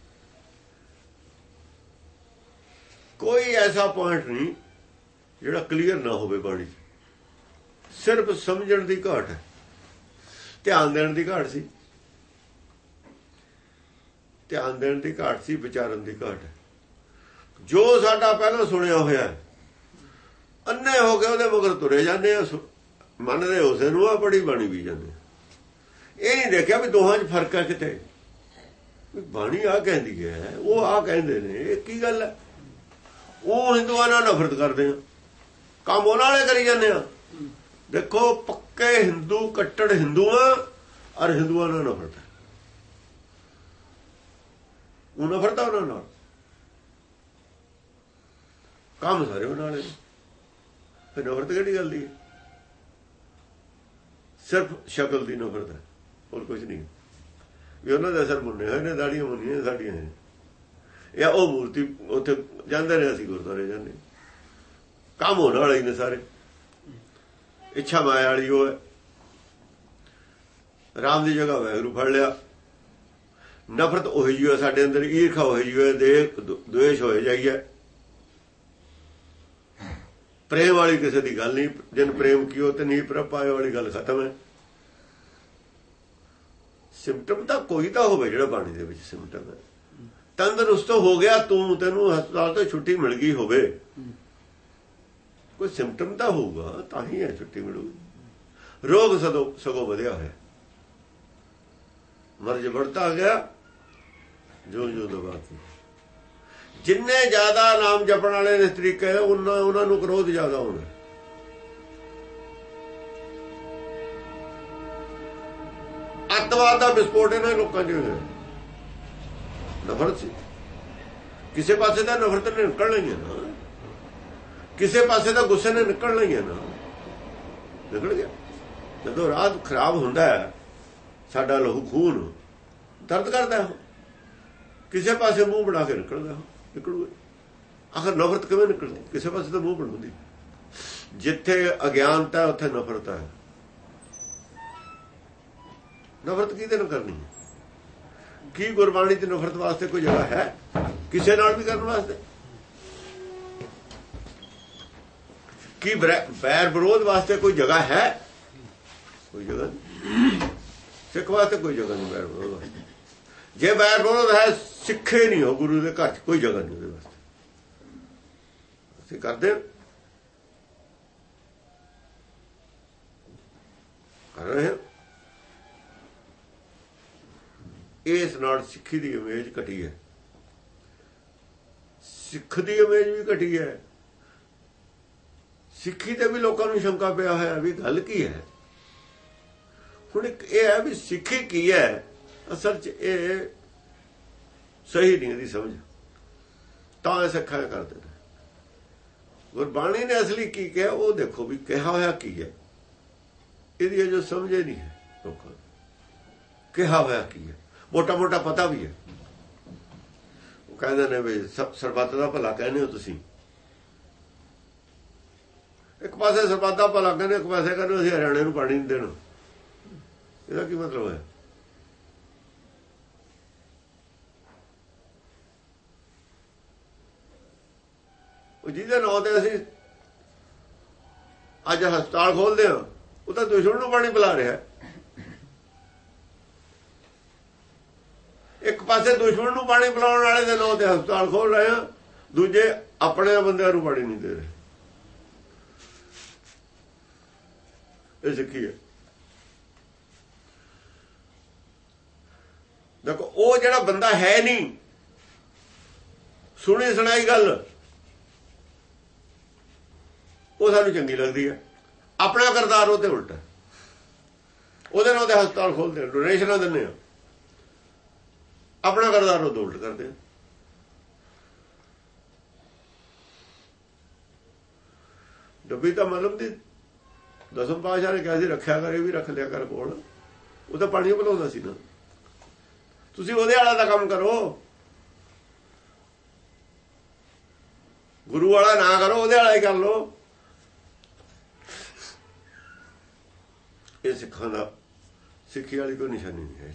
ਕੋਈ ਐਸਾ ਪੁਆਇੰਟ ਨਹੀਂ ਜਿਹੜਾ ਕਲੀਅਰ ਨਾ ਹੋਵੇ ਬਾਣੀ 'ਚ। ਸਿਰਫ ਸਮਝਣ ਦੀ ਘਾਟ ਹੈ। ਧਿਆਨ ਦੇਣ ਦੀ ਘਾਟ ਸੀ। ਧਿਆਨ ਦੇਣ ਦੀ ਘਾਟ ਸੀ, ਵਿਚਾਰਨ ਦੀ ਘਾਟ ਜੋ ਸਾਡਾ ਪਹਿਲਾਂ ਸੁਣਿਆ ਹੋਇਆ ਹੈ, ਅੰਨੇ ਹੋ ਕੇ ਉਹਦੇ ਮਗਰ ਤੁਰੇ ਜਾਂਦੇ ਆ ਮੰਨਦੇ ਉਸੇ ਨੂੰ ਆ ਬੜੀ ਬਾਣੀ ਵੀ ਜਾਂਦੇ ਇਹ ਨਹੀਂ ਦੇਖਿਆ ਵੀ ਦੋਹਾਂ 'ਚ ਫ਼ਰਕ ਹੈ ਕਿਤੇ? ਵੀ ਬਾਣੀ ਆ ਕਹਿੰਦੀ ਹੈ, ਉਹ ਆ ਕਹਿੰਦੇ ਨੇ, ਇਹ ਕੀ ਗੱਲ ਹੈ? ਉਹ ਹਿੰਦੂਆਂ ਨਾਲ ਨਫ਼ਰਤ ਕਰਦੇ ਆ। ਕੰਮ ਉਹਨਾਂ ਵਾਲੇ ਕਰੀ ਜਾਂਦੇ ਆ। ਦੇਖੋ, ਪੱਕੇ ਹਿੰਦੂ, ਕੱਟੜ ਹਿੰਦੂਆਂ ਔਰ ਹਿੰਦੂਆਂ ਨਾਲ ਨਫ਼ਰਤ ਹੈ। ਉਹ ਨਫ਼ਰਤ ਆ ਉਹਨਾਂ ਨਾਲ। ਕੰਮ ਸਾਰੇ ਉਹਨਾਂ ਵਾਲੇ। ਨੇ। ਫਿਰ ਨਫ਼ਰਤ ਕਿਹੜੀ ਗੱਲ ਦੀ ਹੈ? ਸਿਰਫ ਸ਼ਕਲ ਦੀ ਨਫ਼ਰਤ ਹੈ, ਹੋਰ ਕੁਝ ਨਹੀਂ ਵੀ ਉਹਨਾਂ ਦੇ ਸਰ ਮੁੰਨੇ ਹੋਏ ਨੇ, ਦਾੜੀਆਂ ਮੁੰਨੀਆਂ ਸਾਡੀਆਂ ਨੇ। ਇਹ ਉਹ ਮੂਰਤੀ ਉੱਥੇ ਜਾਂਦੇ ਨੇ, ਅਸੀਂ ਗੁਰਦੁਆਰੇ ਜਾਂਦੇ ਕੰਮ ਹੋਣ ਵਾਲੇ ਹੀ ਨੇ ਸਾਰੇ। ਇੱਛਾ ਮਾਇਆ ਵਾਲੀ ਉਹ ਹੈ। ਰਾਮ ਦੀ ਜਗ੍ਹਾ ਵੈਗਰੂ ਫੜ ਲਿਆ। ਨਫ਼ਰਤ ਉਹੀ ਜਿਹੀ ਸਾਡੇ ਅੰਦਰ, ਈਰਖਾ ਉਹੀ ਜਿਹੀ ਹੈ ਦੇਖ ਦੁਵੇਸ਼ ਹੋਏ ਜਾਈਏ ਪ੍ਰੇਮ ਵਾਲੀ ਕਿਸੇ ਦੀ ਗੱਲ ਨਹੀਂ, ਜਿਨ ਪ੍ਰੇਮ ਕੀਓ ਤੇ ਨਹੀਂ ਪ੍ਰਭ ਵਾਲੀ ਗੱਲ ਖਤਮ ਹੈ। ਸਿੰਪਟਮ ਤਾਂ ਕੋਈ ਤਾਂ ਹੋਵੇ ਜਿਹੜਾ ਬਾਣੀ ਦੇ ਵਿੱਚ ਸਿੰਪਟਮ ਹੈ। ਤੰਦਰੁਸਤ ਹੋ ਗਿਆ ਤੂੰ, ਤੈਨੂੰ ਹਸਪਤਾਲ ਤੋਂ ਛੁੱਟੀ ਮਿਲ ਗਈ ਹੋਵੇ। ਕੋਈ ਸਿੰਪਟਮ ਤਾਂ ਹੋਊਗਾ, ਤਾਂ ਹੀ ਹੈ ਛੁੱਟੀ ਮਿਲੂਗੀ। ਰੋਗ ਸਦੋ, ਸਗੋਂ ਵਧਿਆ ਹੋਇਆ। ਮਰਜ ਵੜਤਾ ਗਿਆ। ਜੋ ਜੋ ਦਬਾਤੀ ਜਿੰਨੇ ਜ਼ਿਆਦਾ ਨਾਮ ਜਪਣ ਵਾਲੇ ਇਸ ਤਰੀਕੇ ਉਹਨਾਂ ਉਹਨਾਂ ਨੂੰ ਕ੍ਰੋਧ ਜ਼ਿਆਦਾ ਹੁੰਦਾ ਅੱਤਵਾਦ ਦਾ ਵਿਸਫੋਟ ਇਹਨਾਂ ਲੋਕਾਂ 'ਚ ਹੋਇਆ। ਨਫ਼ਰਤ ਸੀ। ਕਿਸੇ ਪਾਸੇ ਦਾ ਨਫ਼ਰਤ ਨੇ ਨਿਕਲ ਨਹੀਂ ਨਾ। ਕਿਸੇ ਪਾਸੇ ਦਾ ਗੁੱਸੇ ਨੇ ਨਿਕਲ ਨਹੀਂ ਨਾ। ਨਿਕਲ ਗਿਆ। ਜਦੋਂ ਰਾਤ ਖਰਾਬ ਹੁੰਦਾ ਹੈ ਸਾਡਾ ਲਹੂ ਖੂਨ ਦਰਦ ਕਰਦਾ ਹੈ ਕਿਸੇ ਪਾਸੇ ਮੂੰਹ ਬਣਾ ਕੇ ਨਿਕਲਦਾ ਨਿਕਲੂਗਾ। ਆਖਰ ਨਫ਼ਰਤ ਕਿਵੇਂ ਨਿਕਲਦੀ? ਕਿਸੇ ਪਾਸੇ ਤਾਂ ਮੂੰਹ ਬਣਾਉਂਦੀ ਜਿੱਥੇ ਅਗਿਆਨਤਾ ਉੱਥੇ ਨਫ਼ਰਤ ਹੈ। ਨਫ਼ਰਤ ਕਿਹਦੇ ਨਾਲ ਕਰਨੀ ਹੈ? ਕੀ ਗੁਰਬਾਣੀ ਤੇ ਨਫ਼ਰਤ ਵਾਸਤੇ ਕੋਈ ਜਗ੍ਹਾ ਹੈ? ਕਿਸੇ ਨਾਲ ਵੀ ਕਰਨ ਵਾਸਤੇ। ਕੀ ਬਰੈ- ਬੈਰ ਵਿਰੋਧ ਵਾਸਤੇ ਕੋਈ ਜਗ੍ਹਾ ਹੈ? ਕੋਈ ਜਗ੍ਹਾ ਨਹੀਂ। ਸਿੱਖ ਵਾਸਤੇ ਕੋਈ ਜਗ੍ਹਾ ਨਹੀਂ ਬੈਰ ਵਿਰੋਧ ਵਾਸਤੇ ਜੇ ਬੈਰ ਵਿਰੋਧ ਹੈ ਸਿੱਖੇ ਨਹੀਂ ਹੋ ਗੁਰੂ ਦੇ ਘਰ 'ਚ ਕੋਈ ਜਗ੍ਹਾ ਨਹੀਂ ਉਹਦੇ ਵਾਸਤੇ। ਅਸੀਂ ਕਰਦੇ ਕਰ ਰਹੇ ਇਸ ਨਾਲ ਸਿੱਖੀ ਦੀ ਇਮੇਜ ਘਟੀ ਹੈ। ਸਿੱਖ ਦੀ ਇਮੇਜ ਵੀ ਘਟੀ ਹੈ। ਸਿੱਖੀ ਤੇ ਵੀ ਲੋਕਾਂ ਨੂੰ ਸ਼ੰਕਾ ਪਿਆ ਹੋਇਆ ਵੀ ਗੱਲ ਕੀ ਹੈ? ਹੁਣ ਇੱਕ ਇਹ ਹੈ ਵੀ ਸਿੱਖੀ ਕੀ ਹੈ? ਅਸਲ 'ਚ ਇਹ ਸਹੀ ਨਹੀਂ ਦੀ ਸਮਝ। ਤਾਂ ਇਹ ਸਿੱਖਾਂ ਕਰਦੇ ਨੇ ਗੁਰਬਾਣੀ ਨੇ ਅਸਲੀ ਕੀ ਕਿਹਾ, ਉਹ ਦੇਖੋ ਵੀ ਕਿਹਾ ਹੋਇਆ ਕੀ ਹੈ। ਇਹਦੀ ਜੋ ਸਮਝੇ ਨਹੀਂ ਹੈ ਲੋਕਾਂ ਨੂੰ। ਕਿਹਾ ਹੋਇਆ ਕੀ ਹੈ? ਮੋਟਾ ਮੋਟਾ ਪਤਾ ਵੀ ਹੈ। ਉਹ ਕਹਿੰਦੇ ਨੇ ਵੀ ਸ- ਸਰਬੱਤ ਦਾ ਭਲਾ ਕਹਿੰਦੇ ਹੋ ਤੁਸੀਂ। ਇੱਕ ਪਾਸੇ ਸਰਬੱਤ ਦਾ ਭਲਾ ਕਹਿੰਦੇ ਇੱਕ ਪਾਸੇ ਕਹਿੰਦੇ ਅਸੀਂ ਹਰਿਆਣੇ ਨੂੰ ਪਾਣੀ ਨਹੀਂ ਦੇਣਾ। ਇਹਦਾ ਕੀ ਮਤਲਬ ਹੈ ਉਹ ਜਿਹਦੇ ਨਾਂ ਤੇ ਅਸੀਂ ਅੱਜ ਹਸਪਤਾਲ ਖੋਲਦੇ ਹਾਂ, ਉਹ ਤਾਂ ਦੁਸ਼ਮਣ ਨੂੰ ਪਾਣੀ ਪਿਲਾ ਰਿਹਾ ਇੱਕ ਪਾਸੇ ਦੁਸ਼ਮਣ ਨੂੰ ਪਾਣੀ ਪਿਲਾਉਣ ਵਾਲੇ ਦੇ ਨਾਂ ਤੇ ਹਸਪਤਾਲ ਖੋਲ ਰਹੇ ਹਾਂ, ਦੂਜੇ ਆਪਣੇ ਬੰਦਿਆਂ ਨੂੰ ਪਾਣੀ ਨਹੀਂ ਦੇ ਰਹੇ। ਇਹ ਸਿੱਖੀ ਹੈ। ਦੇਖੋ, ਉਹ ਜਿਹੜਾ ਬੰਦਾ ਹੈ ਨਹੀਂ। ਸੁਣੀ ਸੁਣਾਈ ਗੱਲ। ਉਹ ਸਾਨੂੰ ਚੰਗੀ ਲੱਗਦੀ ਹੈ। ਆਪਣਾ ਕਰਤਾਰ ਉਹਦੇ ਉਲਟ ਉਹਦੇ ਨਾਲ ਤੇ ਹਸਪਤਾਲ ਖੋਲਦੇ ਡੋਨੇਸ਼ਨਾਂ ਦਿੰਦੇ ਆ। ਆਪਣਾ ਕਰਤਾਰ ਉਹ ਉਲਟ ਕਰਦੇ ਆ। ਡੱਬੀ ਤਾਂ ਮਤਲਬ ਦੀ ਦਸਮ ਪਾਸ਼ਾ ਨੇ ਕਿਹਾ ਸੀ, ਰੱਖਿਆ ਕਰੇ ਵੀ ਰੱਖ ਲਿਆ ਕਰ ਕੋਲ। ਉਹ ਤਾਂ ਪਾਣੀ ਬਣਾਉਂਦਾ ਸੀ ਨਾ। ਤੁਸੀਂ ਉਹਦੇ ਵਾਲਾ ਦਾ ਕੰਮ ਕਰੋ। ਗੁਰੂ ਵਾਲਾ ਨਾ ਕਰੋ, ਉਹਦੇ ਵਾਲਾ ਹੀ ਕਰ ਲਓ। ਇਹ ਸਿੱਖਾਂ ਦਾ, ਸਿੱਖੀ ਵਾਲੀ ਕੋਈ ਨਿਸ਼ਾਨੀ ਨਹੀਂ ਹੈ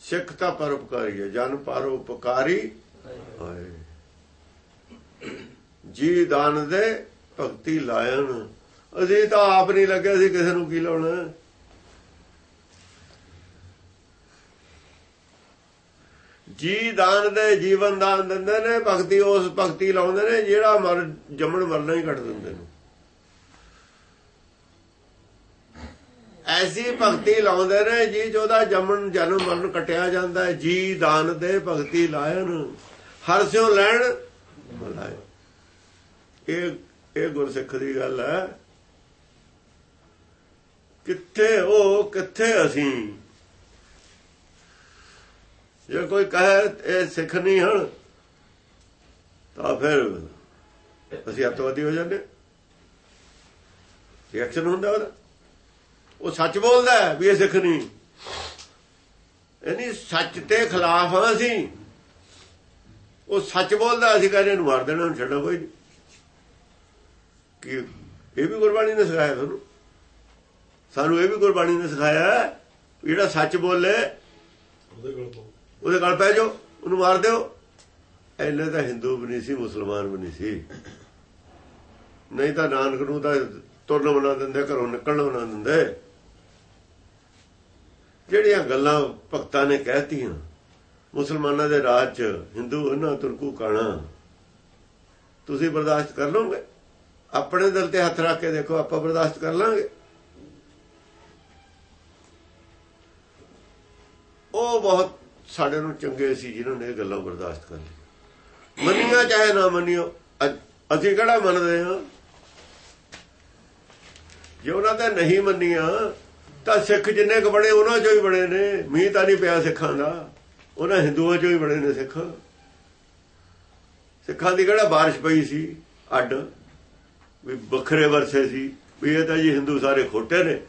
ਸਿੱਖ ਤਾਂ ਪਰਉਪਕਾਰੀ ਹੈ, ਜਨ ਪਰਉਪਕਾਰੀ। ਜੀ ਦਾਨ ਦੇ, ਭਗਤੀ ਲਾਇਣ। ਅਸੀਂ ਤਾਂ ਆਪ ਨਹੀਂ ਲੱਗੇ ਸੀ ਕਿਸੇ ਨੂੰ ਕੀ ਲਾਉਣਾ? ਜੀ ਦਾਨ ਦੇ, ਜੀਵਨ ਦਾਨ ਦਿੰਦੇ ਨੇ, ਭਗਤੀ ਉਸ ਭਗਤੀ ਲਾਉਂਦੇ ਨੇ, ਜਿਹੜਾ ਮਰ, ਜੰਮਣ ਮਰਨਾ ਹੀ ਕੱਟ ਦਿੰਦੇ ਨੇ। ਐਸੀ ਭਗਤੀ ਲਾਉਂਦੇ ਨੇ, ਜੀ ਜਿਹਦਾ ਜੰਮਣ, ਜਨਮ ਮਰਨ ਕਟਿਆ ਜਾਂਦਾ ਹੈ। ਜੀ ਦਾਨ ਦੇ, ਭਗਤੀ ਲਾਇਨ ਹਰ ਸਿਓ ਲੈਣ ਮਲਾਏ ਇਹ ਇਹ ਗੁਰਸਿੱਖ ਦੀ ਗੱਲ ਹੈ। ਕਿੱਥੇ ਉਹ, ਕਿੱਥੇ ਅਸੀਂ? ਜੇ ਕੋਈ ਕਹੇ ਇਹ ਸਿੱਖ ਨਹੀਂ ਹਨ, ਤਾਂ ਫਿਰ ਅਸੀਂ ਅੱਤਵਾਦੀ ਹੋ ਜਾਂਦੇ। ਰਿਐਕਸ਼ਨ ਹੁੰਦਾ ਉਹਦਾ। ਉਹ ਸੱਚ ਬੋਲਦਾ ਵੀ ਇਹ ਸਿੱਖ ਨਹੀਂ। ਯਾਨੀ ਸੱਚ ਤੇ ਖਿਲਾਫ ਹਾਂ ਅਸੀਂ। ਉਹ ਸੱਚ ਬੋਲਦਾ ਅਸੀਂ ਕਹਿੰਦੇ ਇਹਨੂੰ ਮਾਰ ਦੇਣਾ ਉਹਨੂੰ ਛੱਡੋ ਕੋਈ ਨਹੀਂ। ਕਿ ਇਹ ਵੀ ਗੁਰਬਾਣੀ ਨੇ ਸਿਖਾਇਆ ਤੁਹਾਨੂੰ ਸਾਨੂੰ ਇਹ ਵੀ ਗੁਰਬਾਣੀ ਨੇ ਸਿਖਾਇਆ ਵੀ ਜਿਹੜਾ ਸੱਚ ਬੋਲੇ,
ਉਹਦੇ ਕੋਲ
ਉਹਦੇ ਗਲ ਪੈ ਜਾਓ, ਉਹਨੂੰ ਮਾਰ ਦਿਓ। ਐਨੇ ਤਾਂ ਹਿੰਦੂ ਵੀ ਨਹੀਂ ਸੀ, ਮੁਸਲਮਾਨ ਵੀ ਨਹੀਂ ਸੀ। ਨਹੀਂ ਤਾਂ ਨਾਨਕ ਨੂੰ ਤਾਂ ਤੁਰਨ ਬਣਾ ਦਿੰਦੇ, ਘਰੋਂ ਨਿਕਲਣ ਬਣਾ ਦਿੰਦੇ। ਜਿਹੜੀਆਂ ਗੱਲਾਂ ਭਗਤਾਂ ਨੇ ਕਹਿਤੀਆਂ, ਮੁਸਲਮਾਨਾਂ ਦੇ ਰਾਜ 'ਚ, ਹਿੰਦੂ ਉਹਨਾਂ ਤੁਰਕੂ ਕਾਣਾ। ਤੁਸੀਂ ਬਰਦਾਸ਼ਤ ਕਰ ਲਓਗੇ? ਆਪਣੇ ਦਿਲ ਤੇ ਹੱਥ ਰੱਖ ਕੇ ਦੇਖੋ, ਆਪਾਂ ਬਰਦਾਸ਼ਤ ਕਰ ਲਾਂਗੇ। ਉਹ ਬਹੁਤ ਸਾਡੇ ਨੂੰ ਚੰਗੇ ਸੀ, ਜਿਨ੍ਹਾਂ ਨੇ ਇਹ ਗੱਲਾਂ ਬਰਦਾਸ਼ਤ ਕਰ ਲਈ ਮੰਨੀਆਂ ਚਾਹੇ ਨਾ ਮੰਨਿਓ ਅਸੀਂ ਕਿਹੜਾ ਮੰਨਦੇ ਹਾਂ? ਜੇ ਉਹਨਾਂ ਦਾ ਨਹੀਂ ਮੰਨੀਆਂ, ਤਾਂ ਸਿੱਖ ਜਿੰਨੇ ਕੁ ਬਣੇ, ਉਹਨਾਂ ਚੋਂ ਹੀ ਬਣੇ ਨੇ। ਮੀਂਹ ਤਾਂ ਨਹੀਂ ਪਿਆ ਸਿੱਖਾਂ ਦਾ। ਉਹਨਾਂ ਹਿੰਦੂਆਂ ਚੋਂ ਹੀ ਬਣੇ ਨੇ ਸਿੱਖ। ਸਿੱਖਾਂ ਦੀ ਕਿਹੜਾ ਬਾਰਿਸ਼ ਪਈ ਸੀ? ਅੱਡ। ਵੀ ਵੱਖਰੇ ਵਰਸੇ ਸੀ। ਵੀ ਇਹ ਤਾਂ ਜੀ ਹਿੰਦੂ ਸਾਰੇ ਖੋਟੇ ਨੇ।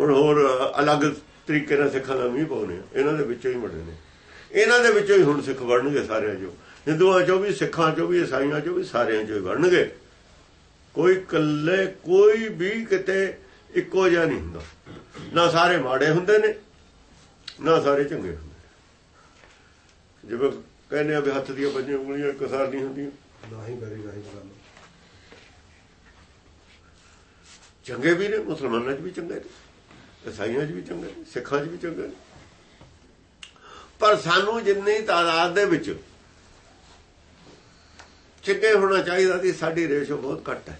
ਹੁਣ ਹੋਰ ਅਲੱਗ ਤਰੀਕੇ ਨਾਲ ਸਿੱਖਾਂ ਦਾ ਮੀਂਹ ਪਾਉਨੇ ਇਹਨਾਂ ਦੇ ਵਿੱਚੋਂ ਹੀ ਬਣੇ ਨੇ। ਇਹਨਾਂ ਦੇ ਵਿੱਚੋਂ ਹੀ ਹੁਣ ਸਿੱਖ ਬਣਨਗੇ ਸਾਰਿਆਂ ਚੋਂ। ਹਿੰਦੂਆਂ ਚੋਂ ਵੀ ਸਿੱਖਾਂ ਚੋਂ ਵੀ ਈਸਾਈਆਂ ਚੋਂ ਵੀ ਸਾਰਿਆਂ ਚੋਂ ਹੀ ਬਣਨਗੇ। ਕੋਈ ਇਕੱਲੇ ਕੋਈ ਵੀ ਕਿਤੇ ਇੱਕੋ ਜਿਹਾ ਨਹੀਂ ਹੁੰਦਾ। ਨਾ ਸਾਰੇ ਮਾੜੇ ਹੁੰਦੇ ਨੇ ਨਾ ਸਾਰੇ ਚੰਗੇ ਹੁੰਦੇ ਜਿਵੇਂ ਕਹਿੰਦੇ ਆ ਵੀ ਹੱਥ ਦੀਆਂ ਪੰਜੇ ਉਂਗਲੀਆਂ ਇੱਕ ਸਾਰ ਨਹੀਂ ਹੁੰਦੀਆਂ।
ਨਾ ਹੀ ਕਰੀ ਨਾ ਹੀ ਗੱਲ
ਚੰਗੇ ਵੀ ਨੇ ਮੁਸਲਮਾਨਾਂ 'ਚ ਵੀ ਚੰਗੇ ਨੇ ਈਸਾਈਆਂ 'ਚ ਵੀ ਚੰਗੇ ਨੇ ਸਿੱਖਾਂ 'ਚ ਵੀ ਚੰਗੇ ਨੇ। ਪਰ ਸਾਨੂੰ ਜਿੰਨੀ ਤਾਦਾਦ ਦੇ ਵਿੱਚ ਚੰਗੇ ਹੋਣਾ ਚਾਹੀਦਾ ਸੀ, ਸਾਡੀ ਰੇਸ਼ੋ ਬਹੁਤ ਘੱਟ ਹੈ।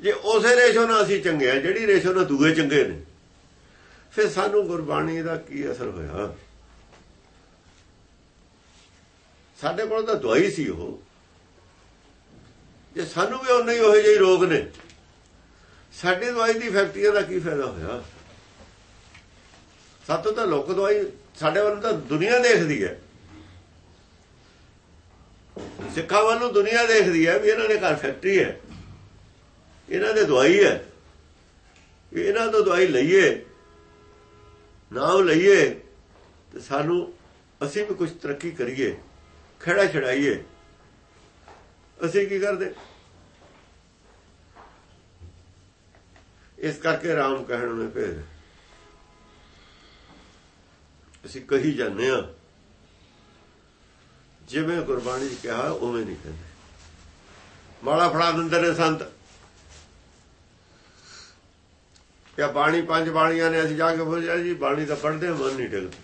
ਜੇ ਉਸੇ ਰੇਸ਼ੋ ਨਾਲ ਅਸੀਂ ਚੰਗੇ ਆ ਜਿਹੜੀ ਰੇਸ਼ੋ ਨਾਲ ਦੂਏ ਚੰਗੇ ਨੇ, ਫਿਰ ਸਾਨੂੰ ਗੁਰਬਾਣੀ ਦਾ ਕੀ ਅਸਰ ਹੋਇਆ? ਸਾਡੇ ਕੋਲ ਤਾਂ ਦਵਾਈ ਸੀ ਉਹ। ਜੇ ਸਾਨੂੰ ਵੀ ਉਨੇ ਹੀ ਉਹੋ ਜਿਹੇ ਰੋਗ ਨੇ, ਸਾਡੀ ਦਵਾਈ ਦੀ ਫੈਕਟਰੀਆਂ ਦਾ ਕੀ ਫਾਇਦਾ ਹੋਇਆ? ਸਾਤੋਂ ਤਾਂ ਲੋਕ ਦਵਾਈ ਸਾਡੇ ਵੱਲ ਤਾਂ ਦੁਨੀਆ ਦੇਖਦੀ ਹੈ। ਸਿੱਖਾਂ ਵੱਲ ਨੂੰ ਦੁਨੀਆ ਦੇਖਦੀ ਹੈ ਵੀ ਇਹਨਾਂ ਦੇ ਘਰ ਫੈਕਟਰੀ ਹੈ। ਇਹਨਾਂ ਦੇ ਦਵਾਈ ਹੈ। ਵੀ ਇਹਨਾਂ ਤੋਂ ਦਵਾਈ ਲਈਏ, ਨਾਮ ਲਈਏ, ਤੇ ਸਾਨੂੰ ਅਸੀਂ ਵੀ ਕੁਝ ਤਰੱਕੀ ਕਰੀਏ ਖੜਾ ਛੜਾਈਏ ਅਸੀਂ ਕੀ ਕਰਦੇ? ਇਸ ਕਰਕੇ ਰਾਮ ਕਹਿਣ ਨੇ ਫਿਰ ਅਸੀਂ ਕਹੀ ਜਾਂਦੇ ਆ ਜਿਵੇਂ ਗੁਰਬਾਣੀ 'ਚ ਕਿਹਾ, ਉਵੇਂ ਨਹੀਂ ਕਹਿੰਦੇ। ਮਾਲਾ ਫੜਾ ਦਿੰਦੇ ਨੇ ਸੰਤ। ਜਾਂ ਬਾਣੀ ਪੰਜ ਬਾਣੀਆਂ ਨੇ, ਅਸੀਂ ਜਾ ਕੇ ਬੋਲਿਆ ਜੀ, ਬਾਣੀ ਤਾਂ ਪੜ੍ਹਦੇ ਮਨ ਨਹੀਂ ਟਿਕਦਾ।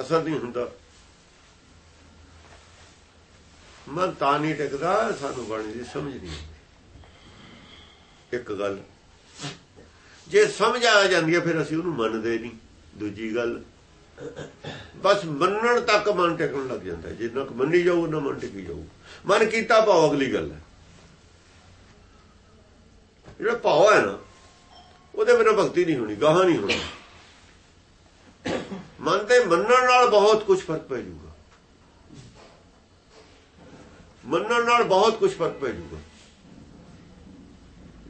ਅਸਰ ਨਹੀਂ ਹੁੰਦਾ। ਮਨ ਤਾਂ ਨਹੀਂ ਟਿਕਦਾ, ਸਾਨੂੰ ਬਾਣੀ ਦੀ ਸਮਝ ਨਹੀਂ ਇੱਕ ਗੱਲ ਜੇ ਸਮਝ ਆ ਜਾਂਦੀ ਹੈ, ਫਿਰ ਅਸੀਂ ਉਹਨੂੰ ਮੰਨਦੇ ਨਹੀਂ। ਦੂਜੀ ਗੱਲ, ਬਸ ਮੰਨਣ ਤੱਕ ਮਨ ਟਿਕਣ ਲੱਗ ਜਾਂਦਾ। ਜਿੰਨਾ ਕੁ ਮੰਨੀ ਜਾਊ ਉਹਨਾਂ ਮਨ ਟਿਕੀ ਜਾਊ। ਮਨ ਕੀਤਾ ਭਾਵ ਅਗਲੀ ਗੱਲ ਹੈ। ਜਿਹੜਾ ਭਾਵ ਹੈ ਨਾ, ਉਹਦੇ ਬਿਨਾਂ ਭਗਤੀ ਨਹੀਂ ਹੋਣੀ, ਗਾਹਾਂ ਨਹੀਂ ਹੋਣੀ। ਮਨ ਤੇ ਮੰਨਣ ਨਾਲ ਬਹੁਤ ਕੁਝ ਫ਼ਰਕ ਪੈ ਜਾਊਗਾ। ਮੰਨਣ ਨਾਲ ਬਹੁਤ ਕੁਝ ਫ਼ਰਕ ਪੈ ਜਾਊਗਾ।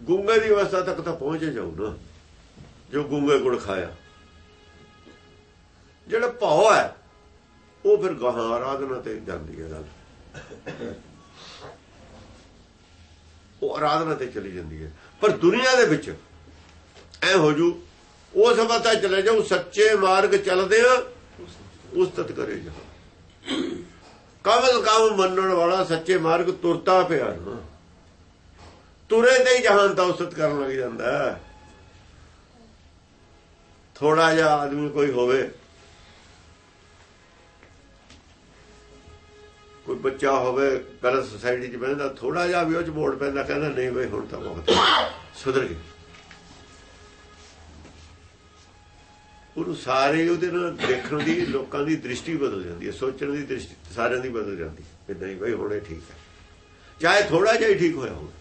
ਗੁੰਗੇ ਦੀ ਅਵਸਥਾ ਤੱਕ ਤਾਂ ਪਹੁੰਚ ਜਾਊ ਨਾ। ਜੋ ਗੁੰਗੇ ਗੁੜ ਖਾਇਆ। ਜਿਹੜਾ ਭਾਵ ਹੈ, ਉਹ ਫਿਰ ਗਾਹਾਂ ਆਰਾਧਨਾ ਤੇ ਜਾਂਦੀ ਹੈ ਗੱਲ ਉਹ ਆਰਾਧਨਾ ਤੇ ਚਲੀ ਜਾਂਦੀ ਹੈ। ਪਰ ਦੁਨੀਆ ਦੇ ਵਿੱਚ ਐ ਹੋ ਜੂ ਸਮਾਂ ਤਾਂ ਚਲੇ ਜਾਊ ਸੱਚੇ ਮਾਰਗ ਚੱਲਦੇ ਆ ਉਸਤਤ ਕਰੇ ਜਾ ਕਮਲ ਕਾਮ ਮੰਨਣ ਵਾਲਾ ਸੱਚੇ ਮਾਰਗ ਤੁਰਤਾ ਪਿਆ ਤੁਰੇ ਤੇ ਹੀ ਜਹਾਨ ਤਾਂ ਉਸਤ ਕਰਨ ਲੱਗ ਜਾਂਦਾ ਹੈ। ਥੋੜਾ ਜਿਹਾ ਆਦਮੀ ਕੋਈ ਹੋਵੇ, ਕੋਈ ਬੱਚਾ ਹੋਵੇ, ਗਲਤ ਸੋਸਾਇਟੀ 'ਚ ਬੈਠਦਾ ਥੋੜਾ ਜਿਹਾ ਵੀ ਉਹ 'ਚ ਵੋਟ ਪੈਂਦਾ, ਕਹਿੰਦਾ ਨਹੀਂ ਬਈ, ਹੁਣ ਤਾਂ ਬਹੁਤ ਸੁਧਰ ਗਏ ਉਹਨੂੰ ਸਾਰੇ ਉਹਦੇ ਨਾਲ ਦੇਖਣ ਦੀ, ਲੋਕਾਂ ਦੀ ਦ੍ਰਿਸ਼ਟੀ ਬਦਲ ਜਾਂਦੀ ਹੈ, ਸੋਚਣ ਦੀ ਦ੍ਰਿਸ਼ਟੀ, ਸਾਰਿਆਂ ਦੀ ਬਦਲ ਜਾਂਦੀ ਹੈ ਨਹੀਂ ਬਈ, ਹੁਣੇ ਠੀਕ ਹੈ। ਚਾਹੇ ਥੋੜਾ ਜਿਹਾ ਹੀ ਠੀਕ ਹੋਇਆ ਹੋਵੇ।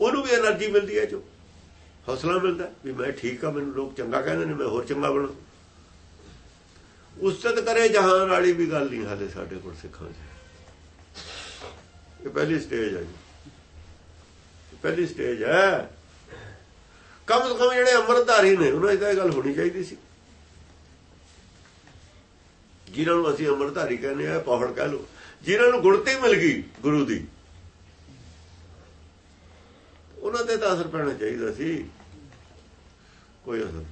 ਉਹਨੂੰ ਵੀ એનર્ਜੀ ਮਿਲਦੀ ਹੈ ਜੋ ਹੌਸਲਾ ਮਿਲਦਾ ਵੀ ਮੈਂ ਠੀਕ ਆ ਮੈਨੂੰ ਲੋਕ ਚੰਗਾ ਕਹਿੰਦੇ ਨੇ, ਮੈਂ ਹੋਰ ਚੰਗਾ ਬਣਾ। ਉਸਤਤ ਕਰੇ ਜਹਾਨ ਵਾਲੀ ਵੀ ਗੱਲ ਨਹੀਂ ਹਾਲੇ ਸਾਡੇ ਕੋਲ ਸਿੱਖਾਂ 'ਚ ਇਹ ਪਹਿਲੀ ਸਟੇਜ ਹੈ ਜੀ। ਪਹਿਲੀ ਸਟੇਜ ਹੈ ਕਮ ਤੋਂ ਕਮ ਜਿਹੜੇ ਅਮਰਧਾਰੀ ਨੇ, ਉਹਨਾਂ ਦੀ ਤਾਂ ਇਹ ਗੱਲ ਹੋਣੀ ਚਾਹੀਦੀ ਸੀ। ਜਿਨ੍ਹਾਂ ਨੂੰ ਅਸੀਂ ਅਮਰਧਾਰੀ ਕਹਿੰਦੇ ਆ ਪੌੜ ਕਹਿ ਲੋ ਜਿਨ੍ਹਾਂ ਨੂੰ ਗੁਣਤੀ ਮਿਲ ਗਈ ਗੁਰੂ ਦੀ ਉਹਨਾਂ ਤੇ ਤਾਂ ਅਸਰ ਪੈਣਾ ਚਾਹੀਦਾ ਸੀ। ਕੋਈ ਅਸਰ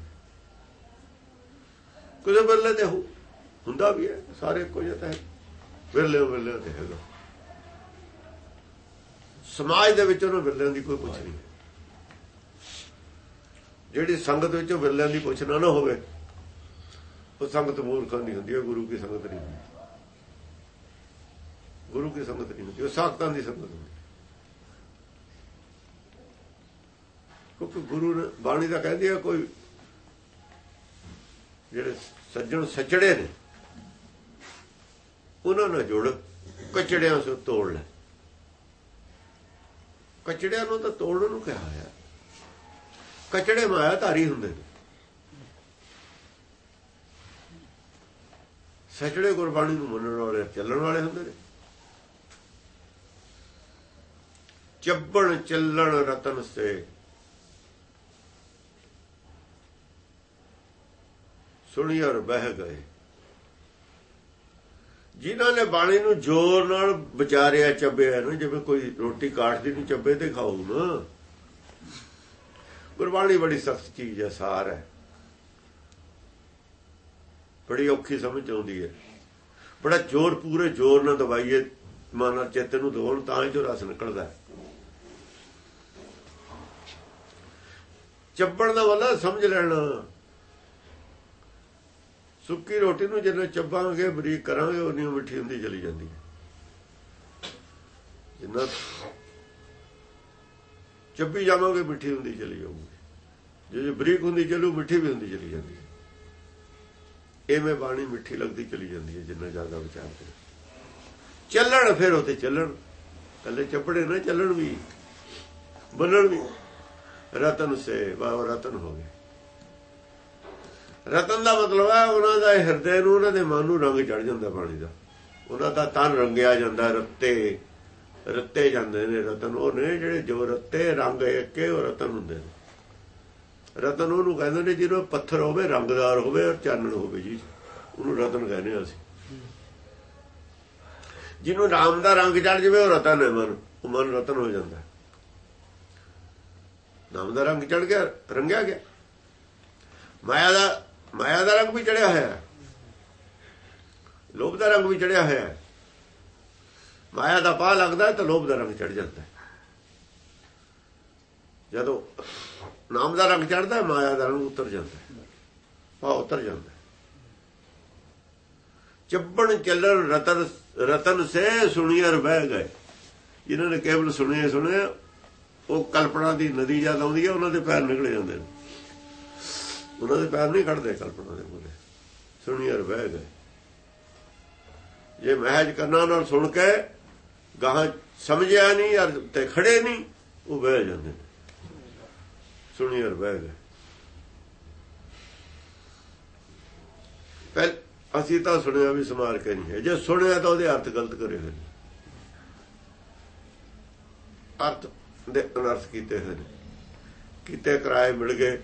ਕੁਝ ਬੱਲੇ ਤੇ ਹੁੰਦਾ ਵੀ ਹੈ, ਸਾਰੇ ਕੁਝ ਤਾਂ ਹੈ। ਵਿਰਲੇ ਵਿਰਲੇ ਤੇ ਹੈਗਾ। ਸਮਾਜ ਦੇ ਵਿੱਚ ਉਹਨੂੰ ਵਿਰਲਿਆਂ ਦੀ ਕੋਈ ਪੁੱਛ ਨਹੀਂ। ਜਿਹੜੀ ਸੰਗਤ ਵਿੱਚ ਵਿਰਲਿਆਂ ਦੀ ਪੁੱਛ ਨਾ ਨਾ ਹੋਵੇ, ਉਹ ਸੰਗਤ ਮੂਰਖਾਂ ਦੀ ਹੁੰਦੀ ਹੈ ਗੁਰੂ ਕੀ ਸੰਗਤ ਨਹੀਂ ਹੁੰਦੀ। ਗੁਰੂ ਕੀ ਸੰਗਤ ਨਹੀਂ ਹੁੰਦੀ, ਉਹ ਸਾਖਤਾਂ ਦੀ ਸੰਗਤ ਹੁੰਦੀ। ਕਿਉਂਕਿ ਗੁਰੂ ਨੇ ਬਾਣੀ ਦਾ ਕਹਿੰਦੀ ਆ ਕੋਈ ਜਿਹੜੇ ਸੱਜਣ ਸੱਚੜੇ ਨੇ, ਉਹਨਾਂ ਨਾਲ ਜੁੜ, ਕਚੜਿਆਂ ਤੋਂ ਤੋੜ ਲੈ। ਕਚੜਿਆਂ ਨੂੰ ਤਾਂ ਤੋੜਨ ਨੂੰ ਕਿਹਾ ਹੈ ਕਚੜੇ ਮਾਇਆ ਧਾਰੀ ਹੁੰਦੇ ਨੇ। ਸੱਚੜੇ ਗੁਰਬਾਣੀ ਨੂੰ ਮੰਨਣ ਵਾਲੇ, ਚੱਲਣ ਵਾਲੇ ਹੁੰਦੇ ਨੇ। ਚੱਬਣ ਚੱਲਣ ਰਤਨ ਸੇ ਸੁਣੀ ਔਰ ਬਹਿ ਗਏ। ਜਿਨ੍ਹਾਂ ਨੇ ਬਾਣੀ ਨੂੰ ਜ਼ੋਰ ਨਾਲ ਵਿਚਾਰਿਆ, ਚੱਬਿਆ ਨਾ, ਜਿਵੇਂ ਕੋਈ ਰੋਟੀ ਕਾਟਦੀ ਨੂੰ ਚੱਬੇ ਤੇ ਖਾਊ ਨਾ। ਗੁਰਬਾਣੀ ਬੜੀ ਸਖਤ ਚੀਜ਼ ਹੈ, ਸਾਰ ਹੈ। ਬੜੀ ਔਖੀ ਸਮਝ ਆਉਂਦੀ ਹੈ। ਬੜਾ ਜ਼ੋਰ, ਪੂਰੇ ਜ਼ੋਰ ਨਾਲ ਦਵਾਈਏ ਮਨ ਚਿੱਤ ਨੂੰ ਦੋਣ ਤਾਂ ਹੀ ਜੋ ਰਸ ਨਿਕਲਦਾ ਚੱਬਣ ਦਾ ਵਾਲਾ ਸਮਝ ਲੈਣਾ। ਸੁੱਕੀ ਰੋਟੀ ਨੂੰ ਜਿੰਨਾ ਚੱਬਾਂਗੇ, ਬਰੀਕ ਕਰਾਂਗੇ ਉਨੀ ਮਿੱਠੀ ਹੁੰਦੀ ਚਲੀ ਜਾਂਦੀ ਹੈ। ਜਿੰਨਾ ਚੱਬੀ ਜਾਵਾਂਗੇ, ਮਿੱਠੀ ਹੁੰਦੀ ਚਲੀ ਜਾਊਗੀ। ਜੇ ਬਰੀਕ ਹੁੰਦੀ ਚੱਲੂ, ਮਿੱਠੀ ਵੀ ਹੁੰਦੀ ਚਲੀ ਜਾਂਦੀ ਹੈ। ਐਵੇਂ ਬਾਣੀ ਮਿੱਠੀ ਲੱਗਦੀ ਚਲੀ ਜਾਂਦੀ ਹੈ, ਜਿੰਨਾ ਜ਼ਿਆਦਾ ਵਿਚਾਰ ਕਰੇ। ਚੱਲਣ ਫਿਰ ਉਤੇ ਚੱਲਣ। ਕੱਲੇ ਚੱਪੜੇ ਨਾ ਚੱਲਣ ਵੀ, ਬੰਨਣ ਵੀ। ਰਤਨ ਸੇ ਬਾਬਾ ਰਤਨ ਹੋ ਗਏ। ਰਤਨ ਦਾ ਮਤਲਬ ਹੈ ਉਹਨਾਂ ਦਾ ਹਿਰਦੇ ਨੂੰ ਉਹਨਾਂ ਦੇ ਮਨ ਨੂੰ ਰੰਗ ਚੜ ਜਾਂਦਾ ਪਾਣੀ ਦਾ। ਉਹਨਾਂ ਦਾ ਤਨ ਰੰਗਿਆ ਜਾਂਦਾ, ਰੱਤੇ ਰੱਤੇ ਜਾਂਦੇ ਨੇ ਰਤਨ। ਉਹ ਨੇ ਜਿਹੜੇ ਜੋ ਰੱਤੇ ਰੰਗ ਇੱਕੇ ਉਹ ਰਤਨ ਹੁੰਦੇ ਨੇ। ਰਤਨ ਉਹਨੂੰ ਕਹਿੰਦੇ ਨੇ ਜਿਹਨੂੰ ਪੱਥਰ ਹੋਵੇ, ਰੰਗਦਾਰ ਹੋਵੇ ਔਰ ਚਾਨਣ ਹੋਵੇ ਜੀ। ਉਹਨੂੰ ਰਤਨ ਕਹਿੰਦੇ ਆ ਅਸੀਂ। ਜਿਹਨੂੰ ਰਾਮ ਦਾ ਰੰਗ ਚੜ ਜਾਵੇ, ਉਹ ਰਤਨ ਹੈ ਮਨ। ਉਹ ਮਨ ਰਤਨ ਹੋ ਜਾਂਦਾ। ਨਾਮ ਦਾ ਰੰਗ ਚੜ ਗਿਆ, ਰੰਗਿਆ ਗਿਆ। ਮਾਇਆ ਦਾ ਮਾਇਆ ਦਾ ਰੰਗ ਵੀ ਚੜਿਆ ਹੋਇਆ ਹੈ। ਲੋਭ ਦਾ ਰੰਗ ਵੀ ਚੜਿਆ ਹੋਇਆ ਹੈ। ਮਾਇਆ ਦਾ ਪਾ ਲੱਗਦਾ ਤਾਂ ਲੋਭ ਦਾ ਰੰਗ ਚੜ ਜਾਂਦਾ ਜਦੋਂ ਨਾਮ ਦਾ ਰੰਗ ਚੜਦਾ ਮਾਇਆ ਦਾ ਰੰਗ ਉਤਰ ਜਾਂਦਾ ਪਾ ਉਤਰ ਜਾਂਦਾ ਚੱਬਣ ਚੱਲਣ ਰਤਨ ਰਤਨ ਸੇ ਸੁਣੀਅਰ ਬਹਿ ਗਏ। ਜਿਨ੍ਹਾਂ ਨੇ ਕੇਵਲ ਸੁਣਿਆ ਸੁਣਿਆ, ਉਹ ਕਲਪਨਾ ਦੀ ਨਦੀ ਜਦ ਆਉਂਦੀ ਹੈ, ਉਹਨਾਂ ਦੇ ਪੈਰ ਨਿਕਲੇ ਜਾਂਦੇ ਨੇ। ਉਹਨਾਂ ਦੇ ਪੈਰ ਨਹੀਂ ਕੱਢਦੇ ਕਲਪਨਾ ਦੇ ਮੂਰੇ ਸੁਣੀਅਰ ਬਹਿ ਗਏ। ਜੇ ਮਹਿਜ ਕਰਨਾ ਨਾਲ ਸੁਣ ਕੇ ਗਾਹਾਂ ਸਮਝਿਆ ਨਹੀਂ ਅਰ ਤੇ ਖੜੇ ਨਹੀਂ, ਉਹ ਬਹਿ ਜਾਂਦੇ ਸੁਣੀ ਸੁਣੀਅਰ ਬਹਿ ਗਏ। ਪਹਿਲ ਅਸੀਂ ਤਾਂ ਸੁਣਿਆ ਵੀ ਸਮਾਰ ਕੇ ਨਹੀਂ ਹੈ। ਜੇ ਸੁਣਿਆ ਤਾਂ ਉਹਦੇ ਅਰਥ ਗਲਤ ਕਰੇ ਹੋਏ ਨੇ। ਅਰਥ ਦੇ ਅਨਰਥ ਕੀਤੇ ਹੋਏ ਨੇ। ਕੀਤੇ ਕਿਰਾਏ ਮਿਲ ਗਏ।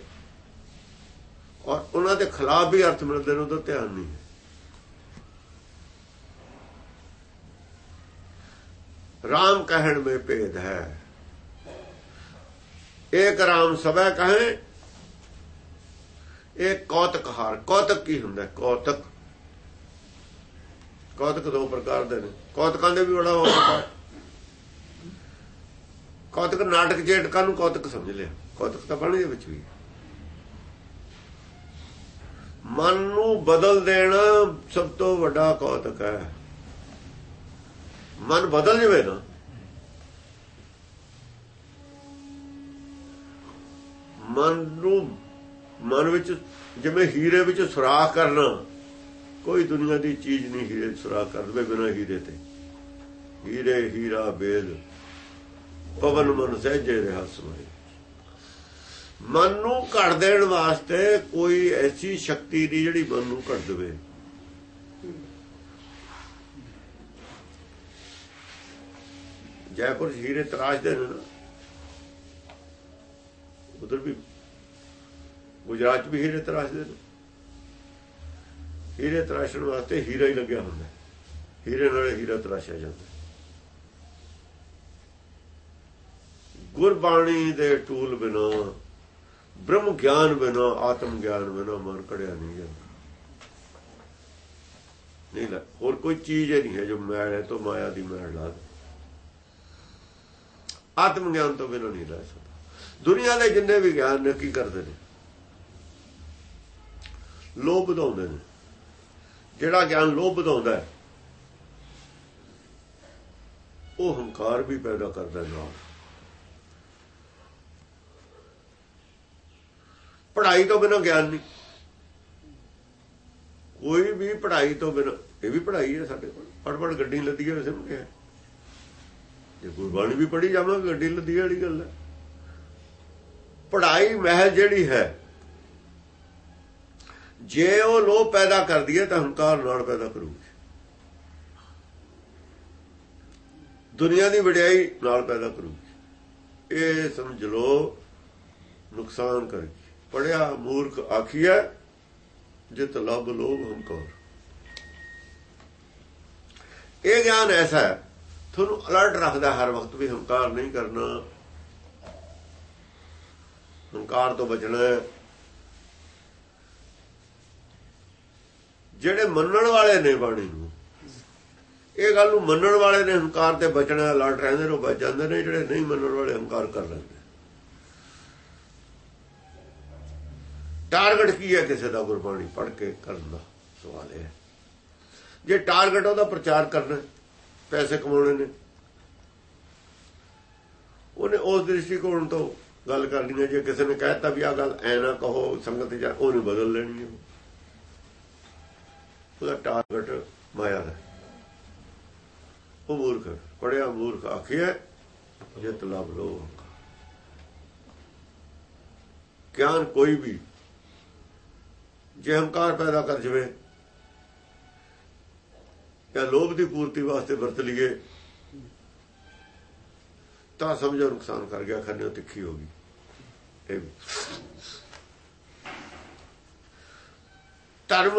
ਔਰ ਉਹਨਾਂ ਦੇ ਖਿਲਾਫ ਵੀ ਅਰਥ ਮਿਲਦੇ ਨੇ, ਉਹਦਾ ਧਿਆਨ ਨਹੀਂ ਰਾਮ ਕਹਿਣ ਮੇ ਭੇਦ ਹੈ। ਇੱਕ ਰਾਮ ਸਭੈ ਕਹੇ, ਇਹ ਕੌਤਕ ਹਾਰ, ਕੌਤਕ ਕੀ ਹੁੰਦਾ? ਕੌਤਕ। ਕੌਤਕ ਦੋ ਪ੍ਰਕਾਰ ਦੇ ਨੇ। ਕੌਤਕਾਂ ਦੇ ਵੀ ਬੜਾ ਹੁੰਦਾ ਕੌਤਕ ਨਾਟਕ ਜੇਟਕਾਂ ਨੂੰ ਕੌਤਕ ਸਮਝ ਲਿਆ। ਕੌਤਕ ਤਾਂ ਬਾਣੀ ਦੇ ਵਿੱਚ ਵੀ ਮਨ ਨੂੰ ਬਦਲ ਦੇਣਾ ਸਭ ਤੋਂ ਵੱਡਾ ਕੌਤਕ ਹੈ। ਮਨ ਬਦਲ ਜਵੇ ਨਾ। ਮਨ ਨੂੰ ਮਨ ਵਿੱਚ ਜਿਵੇਂ ਹੀਰੇ ਵਿੱਚ ਸੁਰਾਖ ਕਰਨਾ, ਕੋਈ ਦੁਨੀਆ ਦੀ ਚੀਜ਼ ਨਹੀਂ ਹੀਰੇ ਸੁਰਾਖ ਕਰ ਦਵੇ ਬਿਨਾਂ ਹੀਰੇ ਤੇ। ਹੀਰੇ, ਹੀਰਾ ਬੇਦ ਪਵਨ ਮਨ ਸਹਿਜੇ ਰਿਹਾ ਸਮਾਏ। ਮਨ ਨੂੰ ਘੜ ਦੇਣ ਵਾਸਤੇ ਕੋਈ ਐਸੀ ਸ਼ਕਤੀ ਨਹੀਂ ਜਿਹੜੀ ਮਨ ਨੂੰ ਘੜ ਦੇਵੇ। ਜੈਪੁਰ ਹੀਰੇ ਤਰਾਸ਼ ਦੇ ਨਾ। ਉਧਰ ਵੀ ਗੁਜਰਾਤ ਵੀ ਹੀਰੇ ਤਰਾਸ਼ ਦੇ ਹੀਰੇ ਤਰਾਸ਼ਣ ਵਾਸਤੇ ਹੀਰਾ ਹੀ ਲੱਗਿਆ ਹੁੰਦਾ ਹੀਰੇ ਨਾਲ ਹੀਰਾ ਤਰਾਸ਼ਿਆ ਜਾਂਦਾ ਗੁਰਬਾਣੀ ਦੇ ਟੂਲ ਬਿਨਾ ਬ੍ਰਹਮ ਗਿਆਨ ਬਿਨਾ, ਆਤਮ ਗਿਆਨ ਬਿਨਾ ਮਨ ਕੜਿਆ ਨਹੀਂ ਜਾਂਦਾ। ਨਹੀਂ ਲੈ ਹੋਰ ਕੋਈ ਚੀਜ਼ ਨਹੀਂ ਹੈ ਜੋ ਮੈਲ ਹੈ, ਤੋਂ ਮਾਇਆ ਦੀ ਮੈਲ ਲਾ ਆਤਮ ਗਿਆਨ ਤੋਂ ਬਿਨਾਂ ਨਹੀਂ ਰਹਿ ਸਕਦਾ। ਦੁਨੀਆ ਦੇ ਜਿੰਨੇ ਵੀ ਗਿਆਨ ਨੇ, ਕੀ ਕਰਦੇ ਨੇ? ਲੋਭ ਵਧਾਉਂਦੇ ਨੇ। ਜਿਹੜਾ ਗਿਆਨ ਲੋਭ ਵਧਾਉਂਦਾ ਹੈ, ਉਹ ਹੰਕਾਰ ਵੀ ਪੈਦਾ ਕਰਦਾ ਨਾਲ। ਪੜ੍ਹਾਈ ਤੋਂ ਬਿਨਾਂ ਗਿਆਨ ਨਹੀਂ। ਕੋਈ ਵੀ ਪੜ੍ਹਾਈ ਤੋਂ ਬਿਨਾਂ, ਇਹ ਵੀ ਪੜ੍ਹਾਈ ਹੈ ਸਾਡੇ ਕੋਲ। ਪੜ ਪੜ ਗੱਡੀ ਲੱਦੀ ਹੈ, ਵੈਸੇ ਕਿਹਾ। ਜੇ ਗੁਰਬਾਣੀ ਵੀ ਪੜ੍ਹੀ ਜਾਵਾਂਗੇ, ਗੱਡੀ ਲੱਦੀ ਵਾਲੀ ਗੱਲ ਹੈ। ਪੜ੍ਹਾਈ ਮਹਿਲ ਜਿਹੜੀ ਹੈ, ਜੇ ਉਹ ਲੋਭ ਪੈਦਾ ਕਰਦੀ ਹੈ, ਤਾਂ ਹੰਕਾਰ ਨਾਲ ਪੈਦਾ ਕਰੂਗੀ? ਦੁਨੀਆ ਦੀ ਵਡਿਆਈ ਨਾਲ ਪੈਦਾ ਕਰੂਗੀ। ਇਹ ਸਮਝ ਲਓ, ਨੁਕਸਾਨ ਕਰੇਗੀ ਪੜਿਆ ਮੂਰਖ ਆਖੀਐ, ਜਿਤ ਲਬ ਲੋਭ ਹੰਕਾਰ। ਇਹ ਗਿਆਨ ਐਸਾ ਹੈ, ਤੁਹਾਨੂੰ ਅਲਰਟ ਰੱਖਦਾ ਹਰ ਵਕਤ ਵੀ ਹੰਕਾਰ ਨਹੀਂ ਕਰਨਾ। ਹੰਕਾਰ ਤੋਂ ਬਚਣਾ ਜਿਹੜੇ ਮੰਨਣ ਵਾਲੇ ਨੇ ਬਾਣੀ ਨੂੰ, ਇਹ ਗੱਲ ਨੂੰ ਮੰਨਣ ਵਾਲੇ ਨੇ ਹੰਕਾਰ ਤੇ ਬਚਣਾ ਅਲਰਟ ਰਹਿੰਦੇ ਨੇ, ਉਹ ਬਚ ਜਾਂਦੇ ਨੇ, ਜਿਹੜੇ ਨਹੀਂ ਮੰਨਣ ਵਾਲੇ ਹੰਕਾਰ ਕਰ ਲੈਂਦੇ ਟਾਰਗੇਟ ਕੀ ਹੈ ਕਿਸੇ ਦਾ ਗੁਰਬਾਣੀ ਪੜ੍ਹ ਕੇ ਕਰਨ ਦਾ? ਸਵਾਲ ਹੈ। ਜੇ ਟਾਰਗੇਟ ਉਹਦਾ ਪ੍ਰਚਾਰ ਕਰਨਾ ਪੈਸੇ ਕਮਾਉਣੇ ਨੇ, ਉਹਨੇ ਉਸ ਦ੍ਰਿਸ਼ਟੀਕੋਣ ਤੋਂ ਗੱਲ ਕਰਨੀ ਹੈ, ਜੇ ਕਿਸੇ ਨੇ ਕਹਿਤਾ ਵੀ ਆ ਗੱਲ ਐ ਨਾ ਕਹੋ, ਸੰਗਤ ਜਾਂ ਉਹਨੇ ਬਦਲ ਲੈਣੀ ਹੈ ਉਹਦਾ ਟਾਰਗੇਟ ਮਾਇਆ ਦਾ ਉਹ ਮੂਰਖ ਪੜਿਆ ਮੂਰਖ, ਆਖਿਆ, ਜਿਤ ਲਭ ਲੋ ਗਿਆਨ ਕੋਈ ਵੀ ਜੇ ਹੰਕਾਰ ਪੈਦਾ ਕਰ ਜਵੇ ਜਾਂ ਲੋਭ ਦੀ ਪੂਰਤੀ ਵਾਸਤੇ ਵਰਤ ਲਈਏ, ਤਾਂ ਸਮਝੋ ਨੁਕਸਾਨ ਕਰ ਗਿਆ, ਖੰਨੇ ਤਿੱਖੀ ਹੋ ਗਈ। ਇਹ ਧਰਮ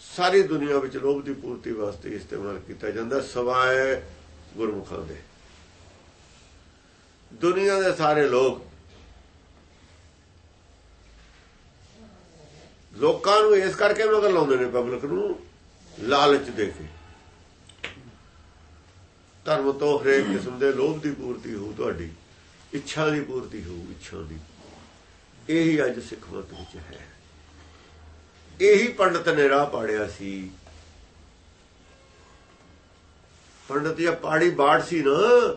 ਸਾਰੀ ਦੁਨੀਆ ਵਿੱਚ ਲੋਭ ਦੀ ਪੂਰਤੀ ਵਾਸਤੇ ਇਸਤੇਮਾਲ ਕੀਤਾ ਜਾਂਦਾ, ਸਵਾਏ ਗੁਰਮੁਖਾਂ ਦੇ। ਦੁਨੀਆ ਦੇ ਸਾਰੇ ਲੋਕ ਲੋਕਾਂ ਨੂੰ ਇਸ ਕਰਕੇ ਮਗਰ ਲਾਉਂਦੇ ਨੇ ਪਬਲਿਕ ਨੂੰ, ਲਾਲਚ ਦੇ ਕੇ। ਧਰਮ ਤੋਂ ਹਰੇਕ ਕਿਸਮ ਦੇ ਲੋਭ ਦੀ ਪੂਰਤੀ ਹੋਊ, ਤੁਹਾਡੀ ਇੱਛਾ ਦੀ ਪੂਰਤੀ ਹੋਊ, ਇੱਛਾ ਦੀ। ਇਹੀ ਅੱਜ ਸਿੱਖ ਮਤ ਵਿੱਚ ਹੈ। ਇਹੀ ਪੰਡਤ ਨੇ ਰਾਹ ਪਾੜਿਆ ਸੀ। ਪੰਡਤ ਇਹ ਪਾੜੀ ਬਾੜ ਸੀ ਨਾ,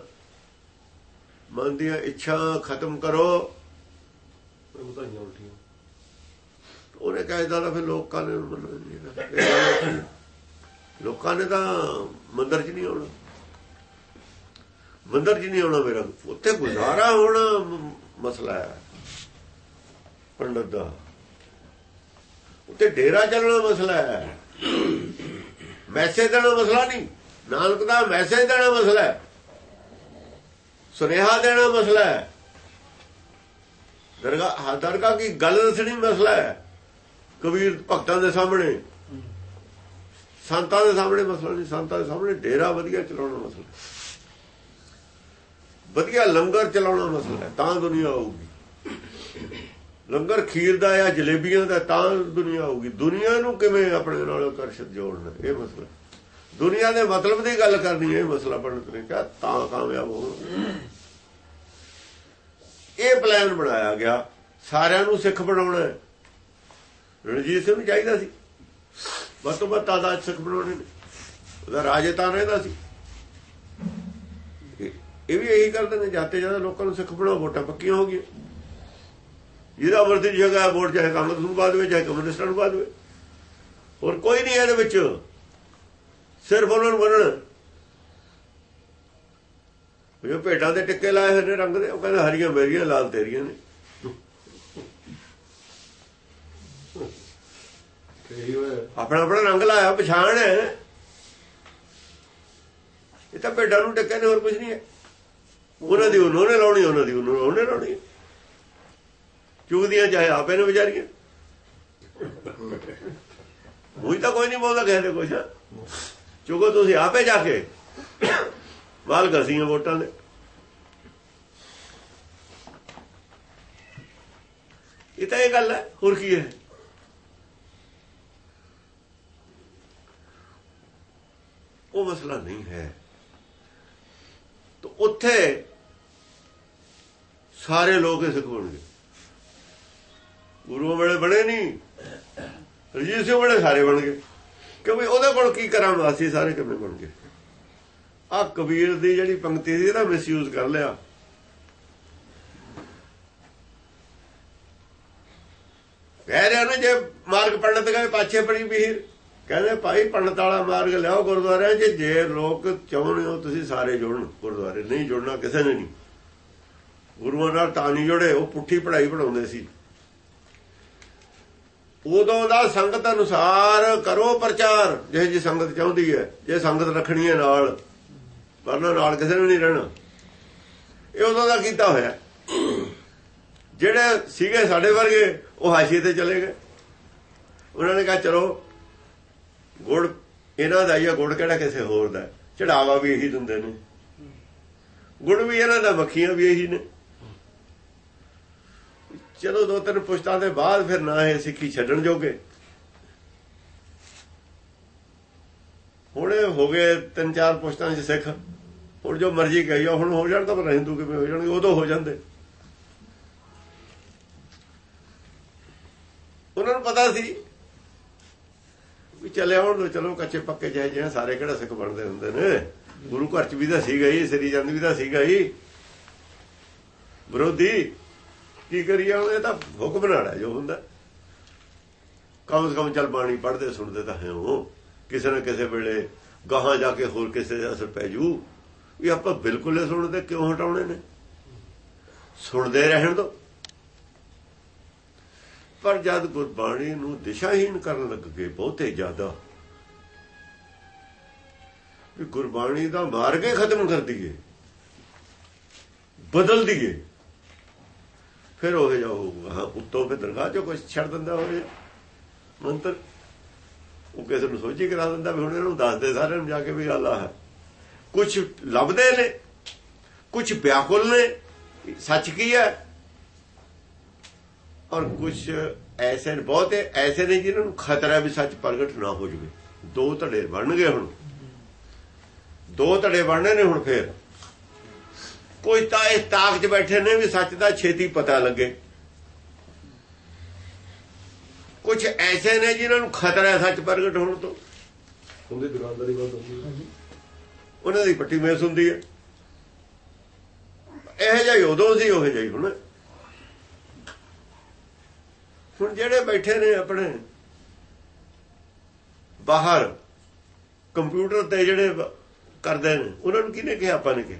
ਮਨ ਦੀਆਂ ਇੱਛਾ ਖਤਮ ਕਰੋ।
ਵਧਾਈਆਂ ਉਲਟੀਆਂ
ਉਹਨੇ ਕਹਿਦਾ ਤਾਂ ਫਿਰ ਲੋਕਾਂ ਨੇ ਮੰਨਣਾ ਲੋਕਾਂ ਨੇ ਤਾਂ ਮੰਦਰ 'ਚ ਨਹੀਂ ਆਉਣਾ। ਮੰਦਰ 'ਚ ਨਹੀਂ ਆਉਣਾ ਮੇਰਾ ਉੱਥੇ ਗੁਜ਼ਾਰਾ ਹੋਣਾ ਮਸਲਾ ਹੈ। ਪੰਡਤ ਦਾ। ਉੱਤੇ ਡੇਰਾ ਚੱਲਣਾ ਮਸਲਾ ਹੈ। ਮੈਸੇਜ ਦੇਣਾ ਮਸਲਾ ਨਹੀਂ। ਨਾਨਕ ਦਾ ਮੈਸੇਜ ਦੇਣਾ ਮਸਲਾ ਹੈ। ਸੁਨੇਹਾ ਦੇਣਾ ਮਸਲਾ ਹੈ। ਦਰਗਾਹ ਦਰਗਾਹ ਕੀ ਗੱਲ ਦੱਸਣੀ ਮਸਲਾ ਹੈ। ਕਬੀਰ ਭਗਤਾਂ ਦੇ ਸਾਹਮਣੇ। ਸੰਤਾਂ ਦੇ ਸਾਹਮਣੇ ਮਸਲਾ ਨਹੀਂ, ਸੰਤਾਂ ਦੇ ਸਾਹਮਣੇ ਡੇਰਾ ਵਧੀਆ ਚਲਾਉਣਾ ਮਸਲਾ। ਵਧੀਆ ਲੰਗਰ ਚਲਾਉਣਾ ਮਸਲਾ ਤਾਂ ਦੁਨੀਆ ਆਊਗੀ। ਲੰਗਰ ਖੀਰ ਦਾ ਜਾਂ ਜਲੇਬੀਆਂ ਦਾ, ਤਾਂ ਦੁਨੀਆ ਆਊਗੀ। ਦੁਨੀਆ ਨੂੰ ਕਿਵੇਂ ਆਪਣੇ ਨਾਲ ਆਕਰਸ਼ਿਤ ਜੋੜਨਾ, ਇਹ ਮਸਲਾ ਦੁਨੀਆ ਦੇ ਮਤਲਬ ਦੀ ਗੱਲ ਕਰਨੀ, ਇਹ ਮਸਲਾ ਪੰਡਤ ਨੇ ਕਿਹਾ, ਤਾਂ ਕਾਮਯਾਬ ਹੋ ਇਹ ਪਲਾਨ ਬਣਾਇਆ ਗਿਆ, ਸਾਰਿਆਂ ਨੂੰ ਸਿੱਖ ਬਣਾਉਣਾ ਹੈ। ਰਣਜੀਤ ਸਿੰਘ ਨੂੰ ਚਾਹੀਦਾ ਸੀ। ਵੱਧ ਤੋਂ ਵੱਧ ਤਾਦਾਦ ਸਿੱਖ ਬਣਾਉਣੇ ਨੇ। ਉਹਦਾ ਰਾਜੇ ਤਾਂ ਰਹਿੰਦਾ ਸੀ। ਇਹ ਵੀ ਇਹੀ ਕਰਦੇ ਨੇ ਜਾਤੇ ਜ਼ਿਆਦਾ ਲੋਕਾਂ ਨੂੰ ਸਿੱਖ ਬਣਾਓ, ਵੋਟਾਂ ਪੱਕੀਆਂ ਹੋ ਗਈਆਂ। ਜਿਹਦਾ ਅਮਰਦੀ ਜਗ੍ਹਾ ਵੋਟ ਚਾਹੇ ਕਾਂਗਰਸ ਨੂੰ ਬਾਅਦ ਵਿੱਚ ਚਾਹੇ ਕਮਿਊਨਿਸਟਾਂ ਨੂੰ ਬਾਅਦ ਵਿੱਚ ਹੋਰ ਕੋਈ ਨਹੀਂ ਇਹਦੇ ਵਿੱਚ। ਸਿਰਫ ਉਹਨਾਂ ਨੂੰ ਬਣਨ ਜੋ ਭੇਡਾਂ ਦੇ ਟਿੱਕੇ ਲਾਏ ਹੋਏ ਨੇ ਰੰਗ ਦੇ, ਉਹ ਕਹਿੰਦੇ ਹਰੀਆਂ ਮੇਰੀਆਂ, ਲਾਲ ਤੇਰੀਆਂ ਨੇ
ਕਹੀ ਹੋਇਆ
ਆਪਣਾ ਆਪਣਾ ਰੰਗ ਲਾਇਆ, ਪਛਾਣ। ਹੈ ਇਹ ਤਾਂ ਭੇਡਾਂ ਨੂੰ ਟਿੱਕੇ ਨੇ, ਹੋਰ ਕੁਝ ਨਹੀਂ ਹੈ। ਉਹਨਾਂ ਦੀ ਉਹਨੇ ਲਾਉਣੀ, ਉਹਨਾਂ ਦੀ ਉਹਨੇ ਲਾਉਣੀ। ਚੁਗਦੀਆਂ ਚਾਹੇ ਆਪੇ ਨੇ ਵਿਚਾਰੀਆਂ। ਉਹੀ ਤਾਂ ਕੋਈ ਨਹੀਂ ਬੋਲਦਾ ਕਹਿੰਦੇ ਕੁਛ। ਚੁਗੋ ਤੁਸੀਂ ਆਪੇ ਜਾ ਕੇ। ਵਾਲ ਗਸੀਆਂ ਵੋਟਾਂ ਦੇ। ਇਹ ਤਾਂ ਇਹ ਗੱਲ ਹੈ, ਹੋਰ ਕੀ ਹੈ? ਉਹ ਮਸਲਾ ਨਹੀਂ ਹੈ। ਤਾਂ ਉੱਥੇ ਸਾਰੇ ਲੋਕ ਇਸ ਕੋਣਗੇ ਗੁਰੂ ਵੇਲੇ ਬਣੇ ਨਹੀਂ ਰਜੀਤ ਸਿੰਘ ਵੇਲੇ ਸਾਰੇ ਬਣ ਗਏ। ਕਿਉਂਕਿ ਉਹਦੇ ਕੋਲ ਕੀ ਕਰਾਂ ਵਾਸੀ ਸਾਰੇ ਕਿਵੇਂ ਬਣ ਗਏ? ਆ ਕਬੀਰ ਦੀ ਜਿਹੜੀ ਪੰਕਤੀ ਸੀ ਨਾ ਮਿਸਯੂਜ਼ ਕਰ ਲਿਆ। ਕਹਿ ਰਿਹਾ ਨਾ ਜੇ ਮਾਰਗ ਪੰਡਤ ਗਏ ਪਾਛੇ ਪੜੀ ਵੀਰ ਕਹਿੰਦੇ ਭਾਈ ਪੰਡਤ ਵਾਲਾ ਮਾਰਗ ਲਿਆਓ ਗੁਰਦੁਆਰੇ, ਜੇ ਜੇ ਲੋਕ ਚਾਹੁੰਦੇ ਹੋ ਤੁਸੀਂ ਸਾਰੇ ਜੁੜਨ ਗੁਰਦੁਆਰੇ, ਨਹੀਂ ਜੁੜਨਾ ਕਿਸੇ ਨੇ ਨਹੀਂ। ਗੁਰੂਆਂ ਨਾਲ ਤਾਂ ਨਹੀਂ ਜੁੜੇ, ਉਹ ਪੁੱਠੀ ਪੜ੍ਹਾਈ ਪੜਾਉਂਦੇ ਸੀ। ਉਦੋਂ ਦਾ ਸੰਗਤ ਅਨੁਸਾਰ ਕਰੋ ਪ੍ਰਚਾਰ ਜੇ ਜੀ ਸੰਗਤ ਚਾਹੁੰਦੀ ਹੈ, ਜੇ ਸੰਗਤ ਰੱਖਣੀ ਹੈ ਨਾਲ, ਵਰਨਾ ਨਾਲ ਕਿਸੇ ਨੇ ਨਹੀਂ ਰਹਿਣਾ। ਇਹ ਉਦੋਂ ਦਾ ਕੀਤਾ ਹੋਇਆ। ਜਿਹੜੇ ਸੀਗੇ ਸਾਡੇ ਵਰਗੇ, ਉਹ ਹਾਸ਼ੀਏ ਤੇ ਚਲੇ ਗਏ। ਉਹਨਾਂ ਨੇ ਕਿਹਾ, ਚਲੋ ਗੁੜ, ਇਹਨਾਂ ਦਾ ਜਾਂ ਗੁੜ ਕਿਹੜਾ ਕਿਸੇ ਹੋਰ ਦਾ? ਚੜਾਵਾ ਵੀ ਇਹੀ ਦਿੰਦੇ ਨੇ। ਗੁੜ ਵੀ ਇਹਨਾਂ ਦਾ, ਮੱਖੀਆਂ ਵੀ ਇਹੀ ਨੇ। ਚਲੋ, ਦੋ ਤਿੰਨ ਪੁਸ਼ਤਾਂ ਦੇ ਬਾਅਦ ਫਿਰ ਨਾ ਇਹ ਸਿੱਖੀ ਛੱਡਣ ਜੋਗੇ। ਹੁਣੇ ਹੋ ਗਏ ਤਿੰਨ ਚਾਰ ਪੁਸ਼ਤਾਂ 'ਚ ਸਿੱਖ। ਹੁਣ ਜੋ ਮਰਜ਼ੀ ਕਹੀ ਜਾਓ, ਹੁਣ ਹੋ ਜਾਣ ਤਾਂ ਪਰ ਹਿੰਦੂ ਕਿਵੇਂ ਹੋ ਜਾਣਗੇ? ਉਦੋਂ ਹੋ ਜਾਂਦੇ। ਉਹਨਾਂ ਨੂੰ ਪਤਾ ਸੀ ਵੀ ਚੱਲੇ ਹੁਣ ਚਲੋ ਕੱਚੇ ਪੱਕੇ ਜਿਹੇ ਜਿਹੇ ਸਾਰੇ ਕਿਹੜਾ ਸਿੱਖ ਬਣਦੇ ਹੁੰਦੇ ਨੇ। ਗੁਰੂ ਘਰ ਚ ਵੀ ਤਾਂ ਸੀਗਾ ਹੀ, ਸ੍ਰੀ ਚੰਦ ਵੀ ਤਾਂ ਸੀਗਾ ਹੀ। ਵਿਰੋਧੀ ਕੀ ਕਰੀਏ ਹੁਣ ਇਹ ਤਾਂ ਹੁਕਮ ਨਾੜਾ ਜੋ ਹੁੰਦਾ। ਕਮ ਸੇ ਕਮ ਚੱਲ ਬਾਣੀ ਪੜਦੇ ਸੁਣਦੇ ਤਾਂ ਹੈ ਉਹ। ਕਿਸੇ ਨਾ ਕਿਸੇ ਵੇਲੇ ਗਾਹਾਂ ਜਾ ਕੇ ਹੋਰ ਕਿਸੇ ਦਾ ਅਸਰ ਪੈ ਜੂ। ਵੀ ਆਪਾਂ ਬਿਲਕੁਲ ਹੀ ਸੁਣਦੇ ਕਿਉਂ ਹਟਾਉਣੇ ਨੇ? ਸੁਣਦੇ ਰਹਿਣ ਦੋ। ਪਰ ਜਦ ਗੁਰਬਾਣੀ ਨੂੰ ਦਿਸ਼ਾਹੀਣ ਕਰਨ ਲੱਗ ਗਏ ਬਹੁਤੇ ਜ਼ਿਆਦਾ। ਵੀ ਗੁਰਬਾਣੀ ਦਾ ਮਾਰਗ ਹੀ ਖਤਮ ਕਰ ਦਈਏ। ਬਦਲ ਦਈਏ। ਫਿਰ ਉਹ ਜਾਊਗਾ ਉੱਤੋਂ ਫਿਰ ਦਰਗਾਹ ਚੋਂ ਕੁਝ ਛੱਡ ਦਿੰਦਾ ਹੋਵੇ। ਮੰਤਰ। ਉਹ ਕਿਸੇ ਨੂੰ ਸੋਚੀ ਕਰਾ ਦਿੰਦਾ ਵੀ ਹੁਣ ਇਹਨੂੰ ਦੱਸ ਦੇ ਸਾਰਿਆਂ ਨੂੰ ਜਾ ਕੇ ਵੀ ਗੱਲ ਆ ਹੈ। ਕੁਝ ਲੱਭਦੇ ਨੇ। ਕੁਝ ਵਿਆਕੁਲ ਨੇ। ਸੱਚ ਕੀ ਹੈ? ਔਰ ਕੁਝ ਐਸੇ ਨੇ ਬਹੁਤੇ ਐਸੇ ਨੇ ਜਿਨ੍ਹਾਂ ਨੂੰ ਖਤਰਾ ਵੀ ਸੱਚ ਪ੍ਰਗਟ ਨਾ ਹੋ ਜਵੇ। ਦੋ ਧੜੇ ਬਣਨਗੇ ਹੁਣ। ਦੋ ਧੜੇ ਬਣਨੇ ਨੇ ਹੁਣ ਫੇਰ। ਕੋਈ ਤਾਂ ਇਸ ਤਾਕ 'ਚ ਬੈਠੇ ਨੇ ਵੀ ਸੱਚ ਦਾ ਛੇਤੀ ਪਤਾ ਲੱਗੇ। ਕੁਝ ਐਸੇ ਨੇ ਜਿਨ੍ਹਾਂ ਨੂੰ ਖਤਰਾ ਹੈ ਸੱਚ ਪ੍ਰਗਟ ਹੋਣ ਤੋਂ।
ਹੁੰਦੀ ਦੁਕਾਨਦਾਰੀ ਬਹੁਤ ਹੁੰਦੀ ਹੈ।
ਉਹਨਾਂ ਦੀ ਪੱਟੀ ਮੇਸ ਹੁੰਦੀ ਹੈ। ਇਹ ਜਿਹਾ ਹੀ ਉਦੋਂ ਸੀ ਉਹ ਜਿਹਾ ਹੀ ਹੁਣ। ਹੁਣ ਜਿਹੜੇ ਬੈਠੇ ਨੇ ਆਪਣੇ ਬਾਹਰ ਕੰਪਿਊਟਰ ਤੇ ਜਿਹੜੇ ਕਰਦੇ ਨੇ, ਉਹਨਾਂ ਨੂੰ ਕਿਹਨੇ ਕਿਹਾ ਆਪਾਂ ਨੇ ਕਿਹਾ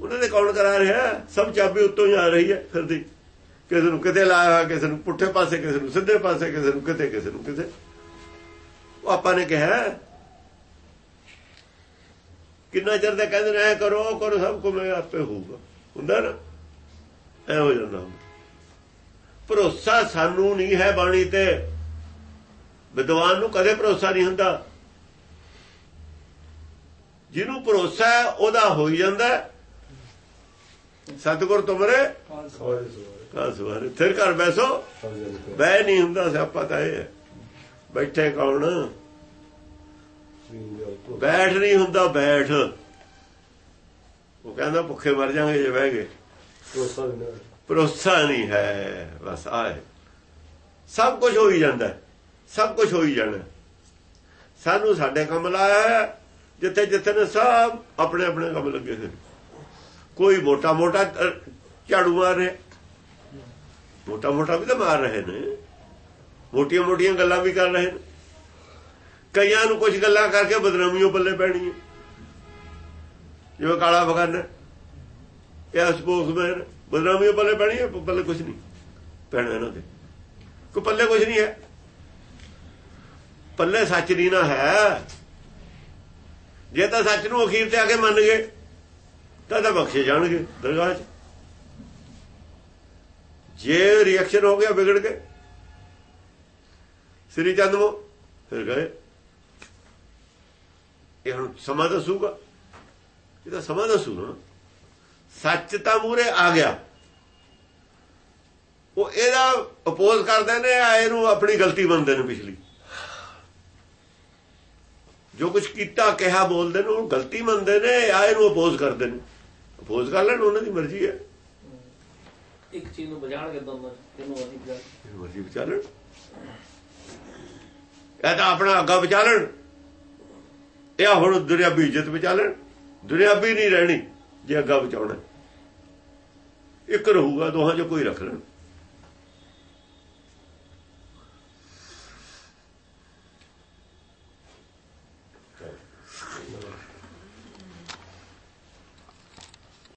ਉਹਨਾਂ ਨੇ ਕੌਣ ਕਰਾ ਰਿਹਾ? ਸਭ ਚਾਬੀ ਉੱਤੋਂ ਹੀ ਆ ਰਹੀ ਹੈ ਫਿਰਦੀ। ਕਿਸੇ ਨੂੰ ਕਿਤੇ ਲਾਇਆ ਹੋਇਆ, ਕਿਸੇ ਨੂੰ ਪੁੱਠੇ ਪਾਸੇ, ਕਿਸੇ ਨੂੰ ਸਿੱਧੇ ਪਾਸੇ, ਕਿਸੇ ਨੂੰ ਕਿਤੇ, ਕਿਸੇ ਨੂੰ ਕਿਤੇ। ਉਹ ਆਪਾਂ ਨੇ ਕਿਹਾ, ਕਿੰਨਾ ਚਿਰ ਦਾ ਕਹਿੰਦੇ ਨੇ, ਐ ਕਰੋ, ਉਹ ਕਰੋ, ਸਭ ਕੁਝ ਆਪੇ ਹੋਊਗਾ। ਹੁੰਦਾ ਨਾ? ਐ ਹੋ ਜਾਂਦਾ ਭਰੋਸਾ ਸਾਨੂੰ ਨਹੀਂ ਹੈ ਬਾਣੀ ਤੇ। ਵਿਦਵਾਨ ਨੂੰ ਕਦੇ ਭਰੋਸਾ ਨਹੀਂ ਹੁੰਦਾ। ਜਿਹਨੂੰ ਭਰੋਸਾ ਹੈ, ਉਹਦਾ ਹੋ ਜਾਂਦਾ ਹੈ। ਸਤਿਗੁਰ ਤੁਮਰੇ।
ਸਵਾਰੇ।
ਫਿਰ ਘਰ ਬੈਸੋ
ਸਮਝ ਨਹੀਂ
ਬਹਿ ਨਹੀਂ ਹੁੰਦਾ, ਸਿਆਪਾ ਤਾਂ ਇਹ ਬੈਠੇ ਕੌਣ? ਬੈਠ ਨਹੀਂ ਹੁੰਦਾ, ਬੈਠ। ਉਹ ਕਹਿੰਦਾ ਭੁੱਖੇ ਮਰ ਜਾਵਾਂਗੇ ਜੇ ਬਹਿ ਗਏ।
ਭਰੋਸਾ ਨਹੀਂ
ਹੈ, ਬਸ ਆਏ ਸਭ ਕੁਝ ਹੋ ਹੀ ਜਾਂਦਾ, ਸਭ ਕੁਝ ਹੋਈ ਜਾਣਾ ਸਾਨੂੰ ਸਾਡੇ ਕੰਮ ਲਾਇਆ ਜਿੱਥੇ ਜਿੱਥੇ ਨੇ ਸਭ ਆਪਣੇ ਆਪਣੇ ਕੰਮ ਲੱਗੇ ਹੋਏ। ਕੋਈ ਮੋਟਾ ਮੋਟਾ ਝਾੜੂ ਮਾਰ ਰਿਹਾ। ਮੋਟਾ ਮੋਟਾ ਵੀ ਤਾਂ ਮਾਰ ਰਹੇ ਨੇ। ਮੋਟੀਆਂ ਮੋਟੀਆਂ ਗੱਲਾਂ ਵੀ ਕਰ ਰਹੇ ਨੇ। ਕਈਆਂ ਨੂੰ ਕੁਝ ਗੱਲਾਂ ਕਰਕੇ ਬਦਨਾਮੀਆਂ ਪੱਲੇ ਪੈਣੀ ਹੈ ਜਿਵੇਂ ਕਾਲਾ ਬਗਾਨਾ, ਇਹ ਸਪੋਕਸਮੈਨ ਬਦਨਾਮੀਆਂ ਪੱਲੇ ਪੈਣੀ ਹੈ? ਪੱਲੇ ਕੁਝ ਨਹੀਂ। ਪੈਣਾ ਇਹਨਾਂ ਦੇ ਕੋ ਪੱਲੇ ਕੁਝ ਨਹੀਂ ਹੈ। ਪੱਲੇ ਸੱਚ ਨਹੀਂ ਨਾ ਹੈ। ਜੇ ਤਾਂ ਸੱਚ ਨੂੰ ਅਖੀਰ ਤੇ ਆ ਕੇ ਮੰਨ ਗਏ ਤਾਂ ਤਾਂ ਬਖਸ਼ੇ ਜਾਣਗੇ ਦਰਗਾਹ 'ਚ। ਜੇ ਰਿਐਕਸ਼ਨ ਹੋ ਗਿਆ, ਵਿਗੜ ਗਏ। ਸ੍ਰੀ ਚੰਦਮੋ ਫਿਰ ਗਏ। ਇਹ ਹੁਣ ਸਮਾਂ ਦੱਸੂਗਾ। ਇਹ ਤਾਂ ਸਮਾਂ ਦੱਸੂਗਾ ਸੱਚ ਤਾਂ ਮੂਰੇ ਆ ਗਿਆ। ਉਹ ਇਹਦਾ ਅਪੋਜ਼ ਕਰਦੇ ਨੇ ਆ ਇਹਨੂੰ ਆਪਣੀ ਗਲਤੀ ਮੰਨਦੇ ਨੇ ਪਿਛਲੀ? ਜੋ ਕੁਝ ਕੀਤਾ ਕਿਹਾ ਬੋਲਦੇ ਨੇ ਉਹ ਗਲਤੀ ਮੰਨਦੇ ਨੇ ਆ ਇਹਨੂੰ ਅਪੋਜ਼ ਕਰਦੇ ਨੇ? ਅਪੋਜ਼ ਕਰ ਲੈਣ ਉਹਨਾਂ ਦੀ ਮਰਜ਼ੀ ਹੈ।
ਇੱਕ ਚੀਜ਼ ਨੂੰ ਬਜਾਣਗੇ ਦੋਨੋਂ ਇਹਨੂੰ ਅਸੀਂ ਬਜਾਣ
ਮਰਜ਼ੀ ਵਿਚਾਲਣ ਇਹ ਤਾਂ ਆਪਣਾ ਅੱਗਾ ਵਿਚਾਲਣ ਇਹ ਹੁਣ ਦੁਨਿਆਵੀ ਇੱਜ਼ਤ ਵਿਚਾਲਣ ਦੁਨਿਆਵੀ ਨਹੀਂ ਰਹਿਣੀ। ਜੇ ਅੱਗਾ ਬਚਾਉਣਾ ਇੱਕ ਰਹੂਗਾ ਦੋਹਾਂ ਚੋਂ ਕੋਈ ਰੱਖ ਲੈਣ।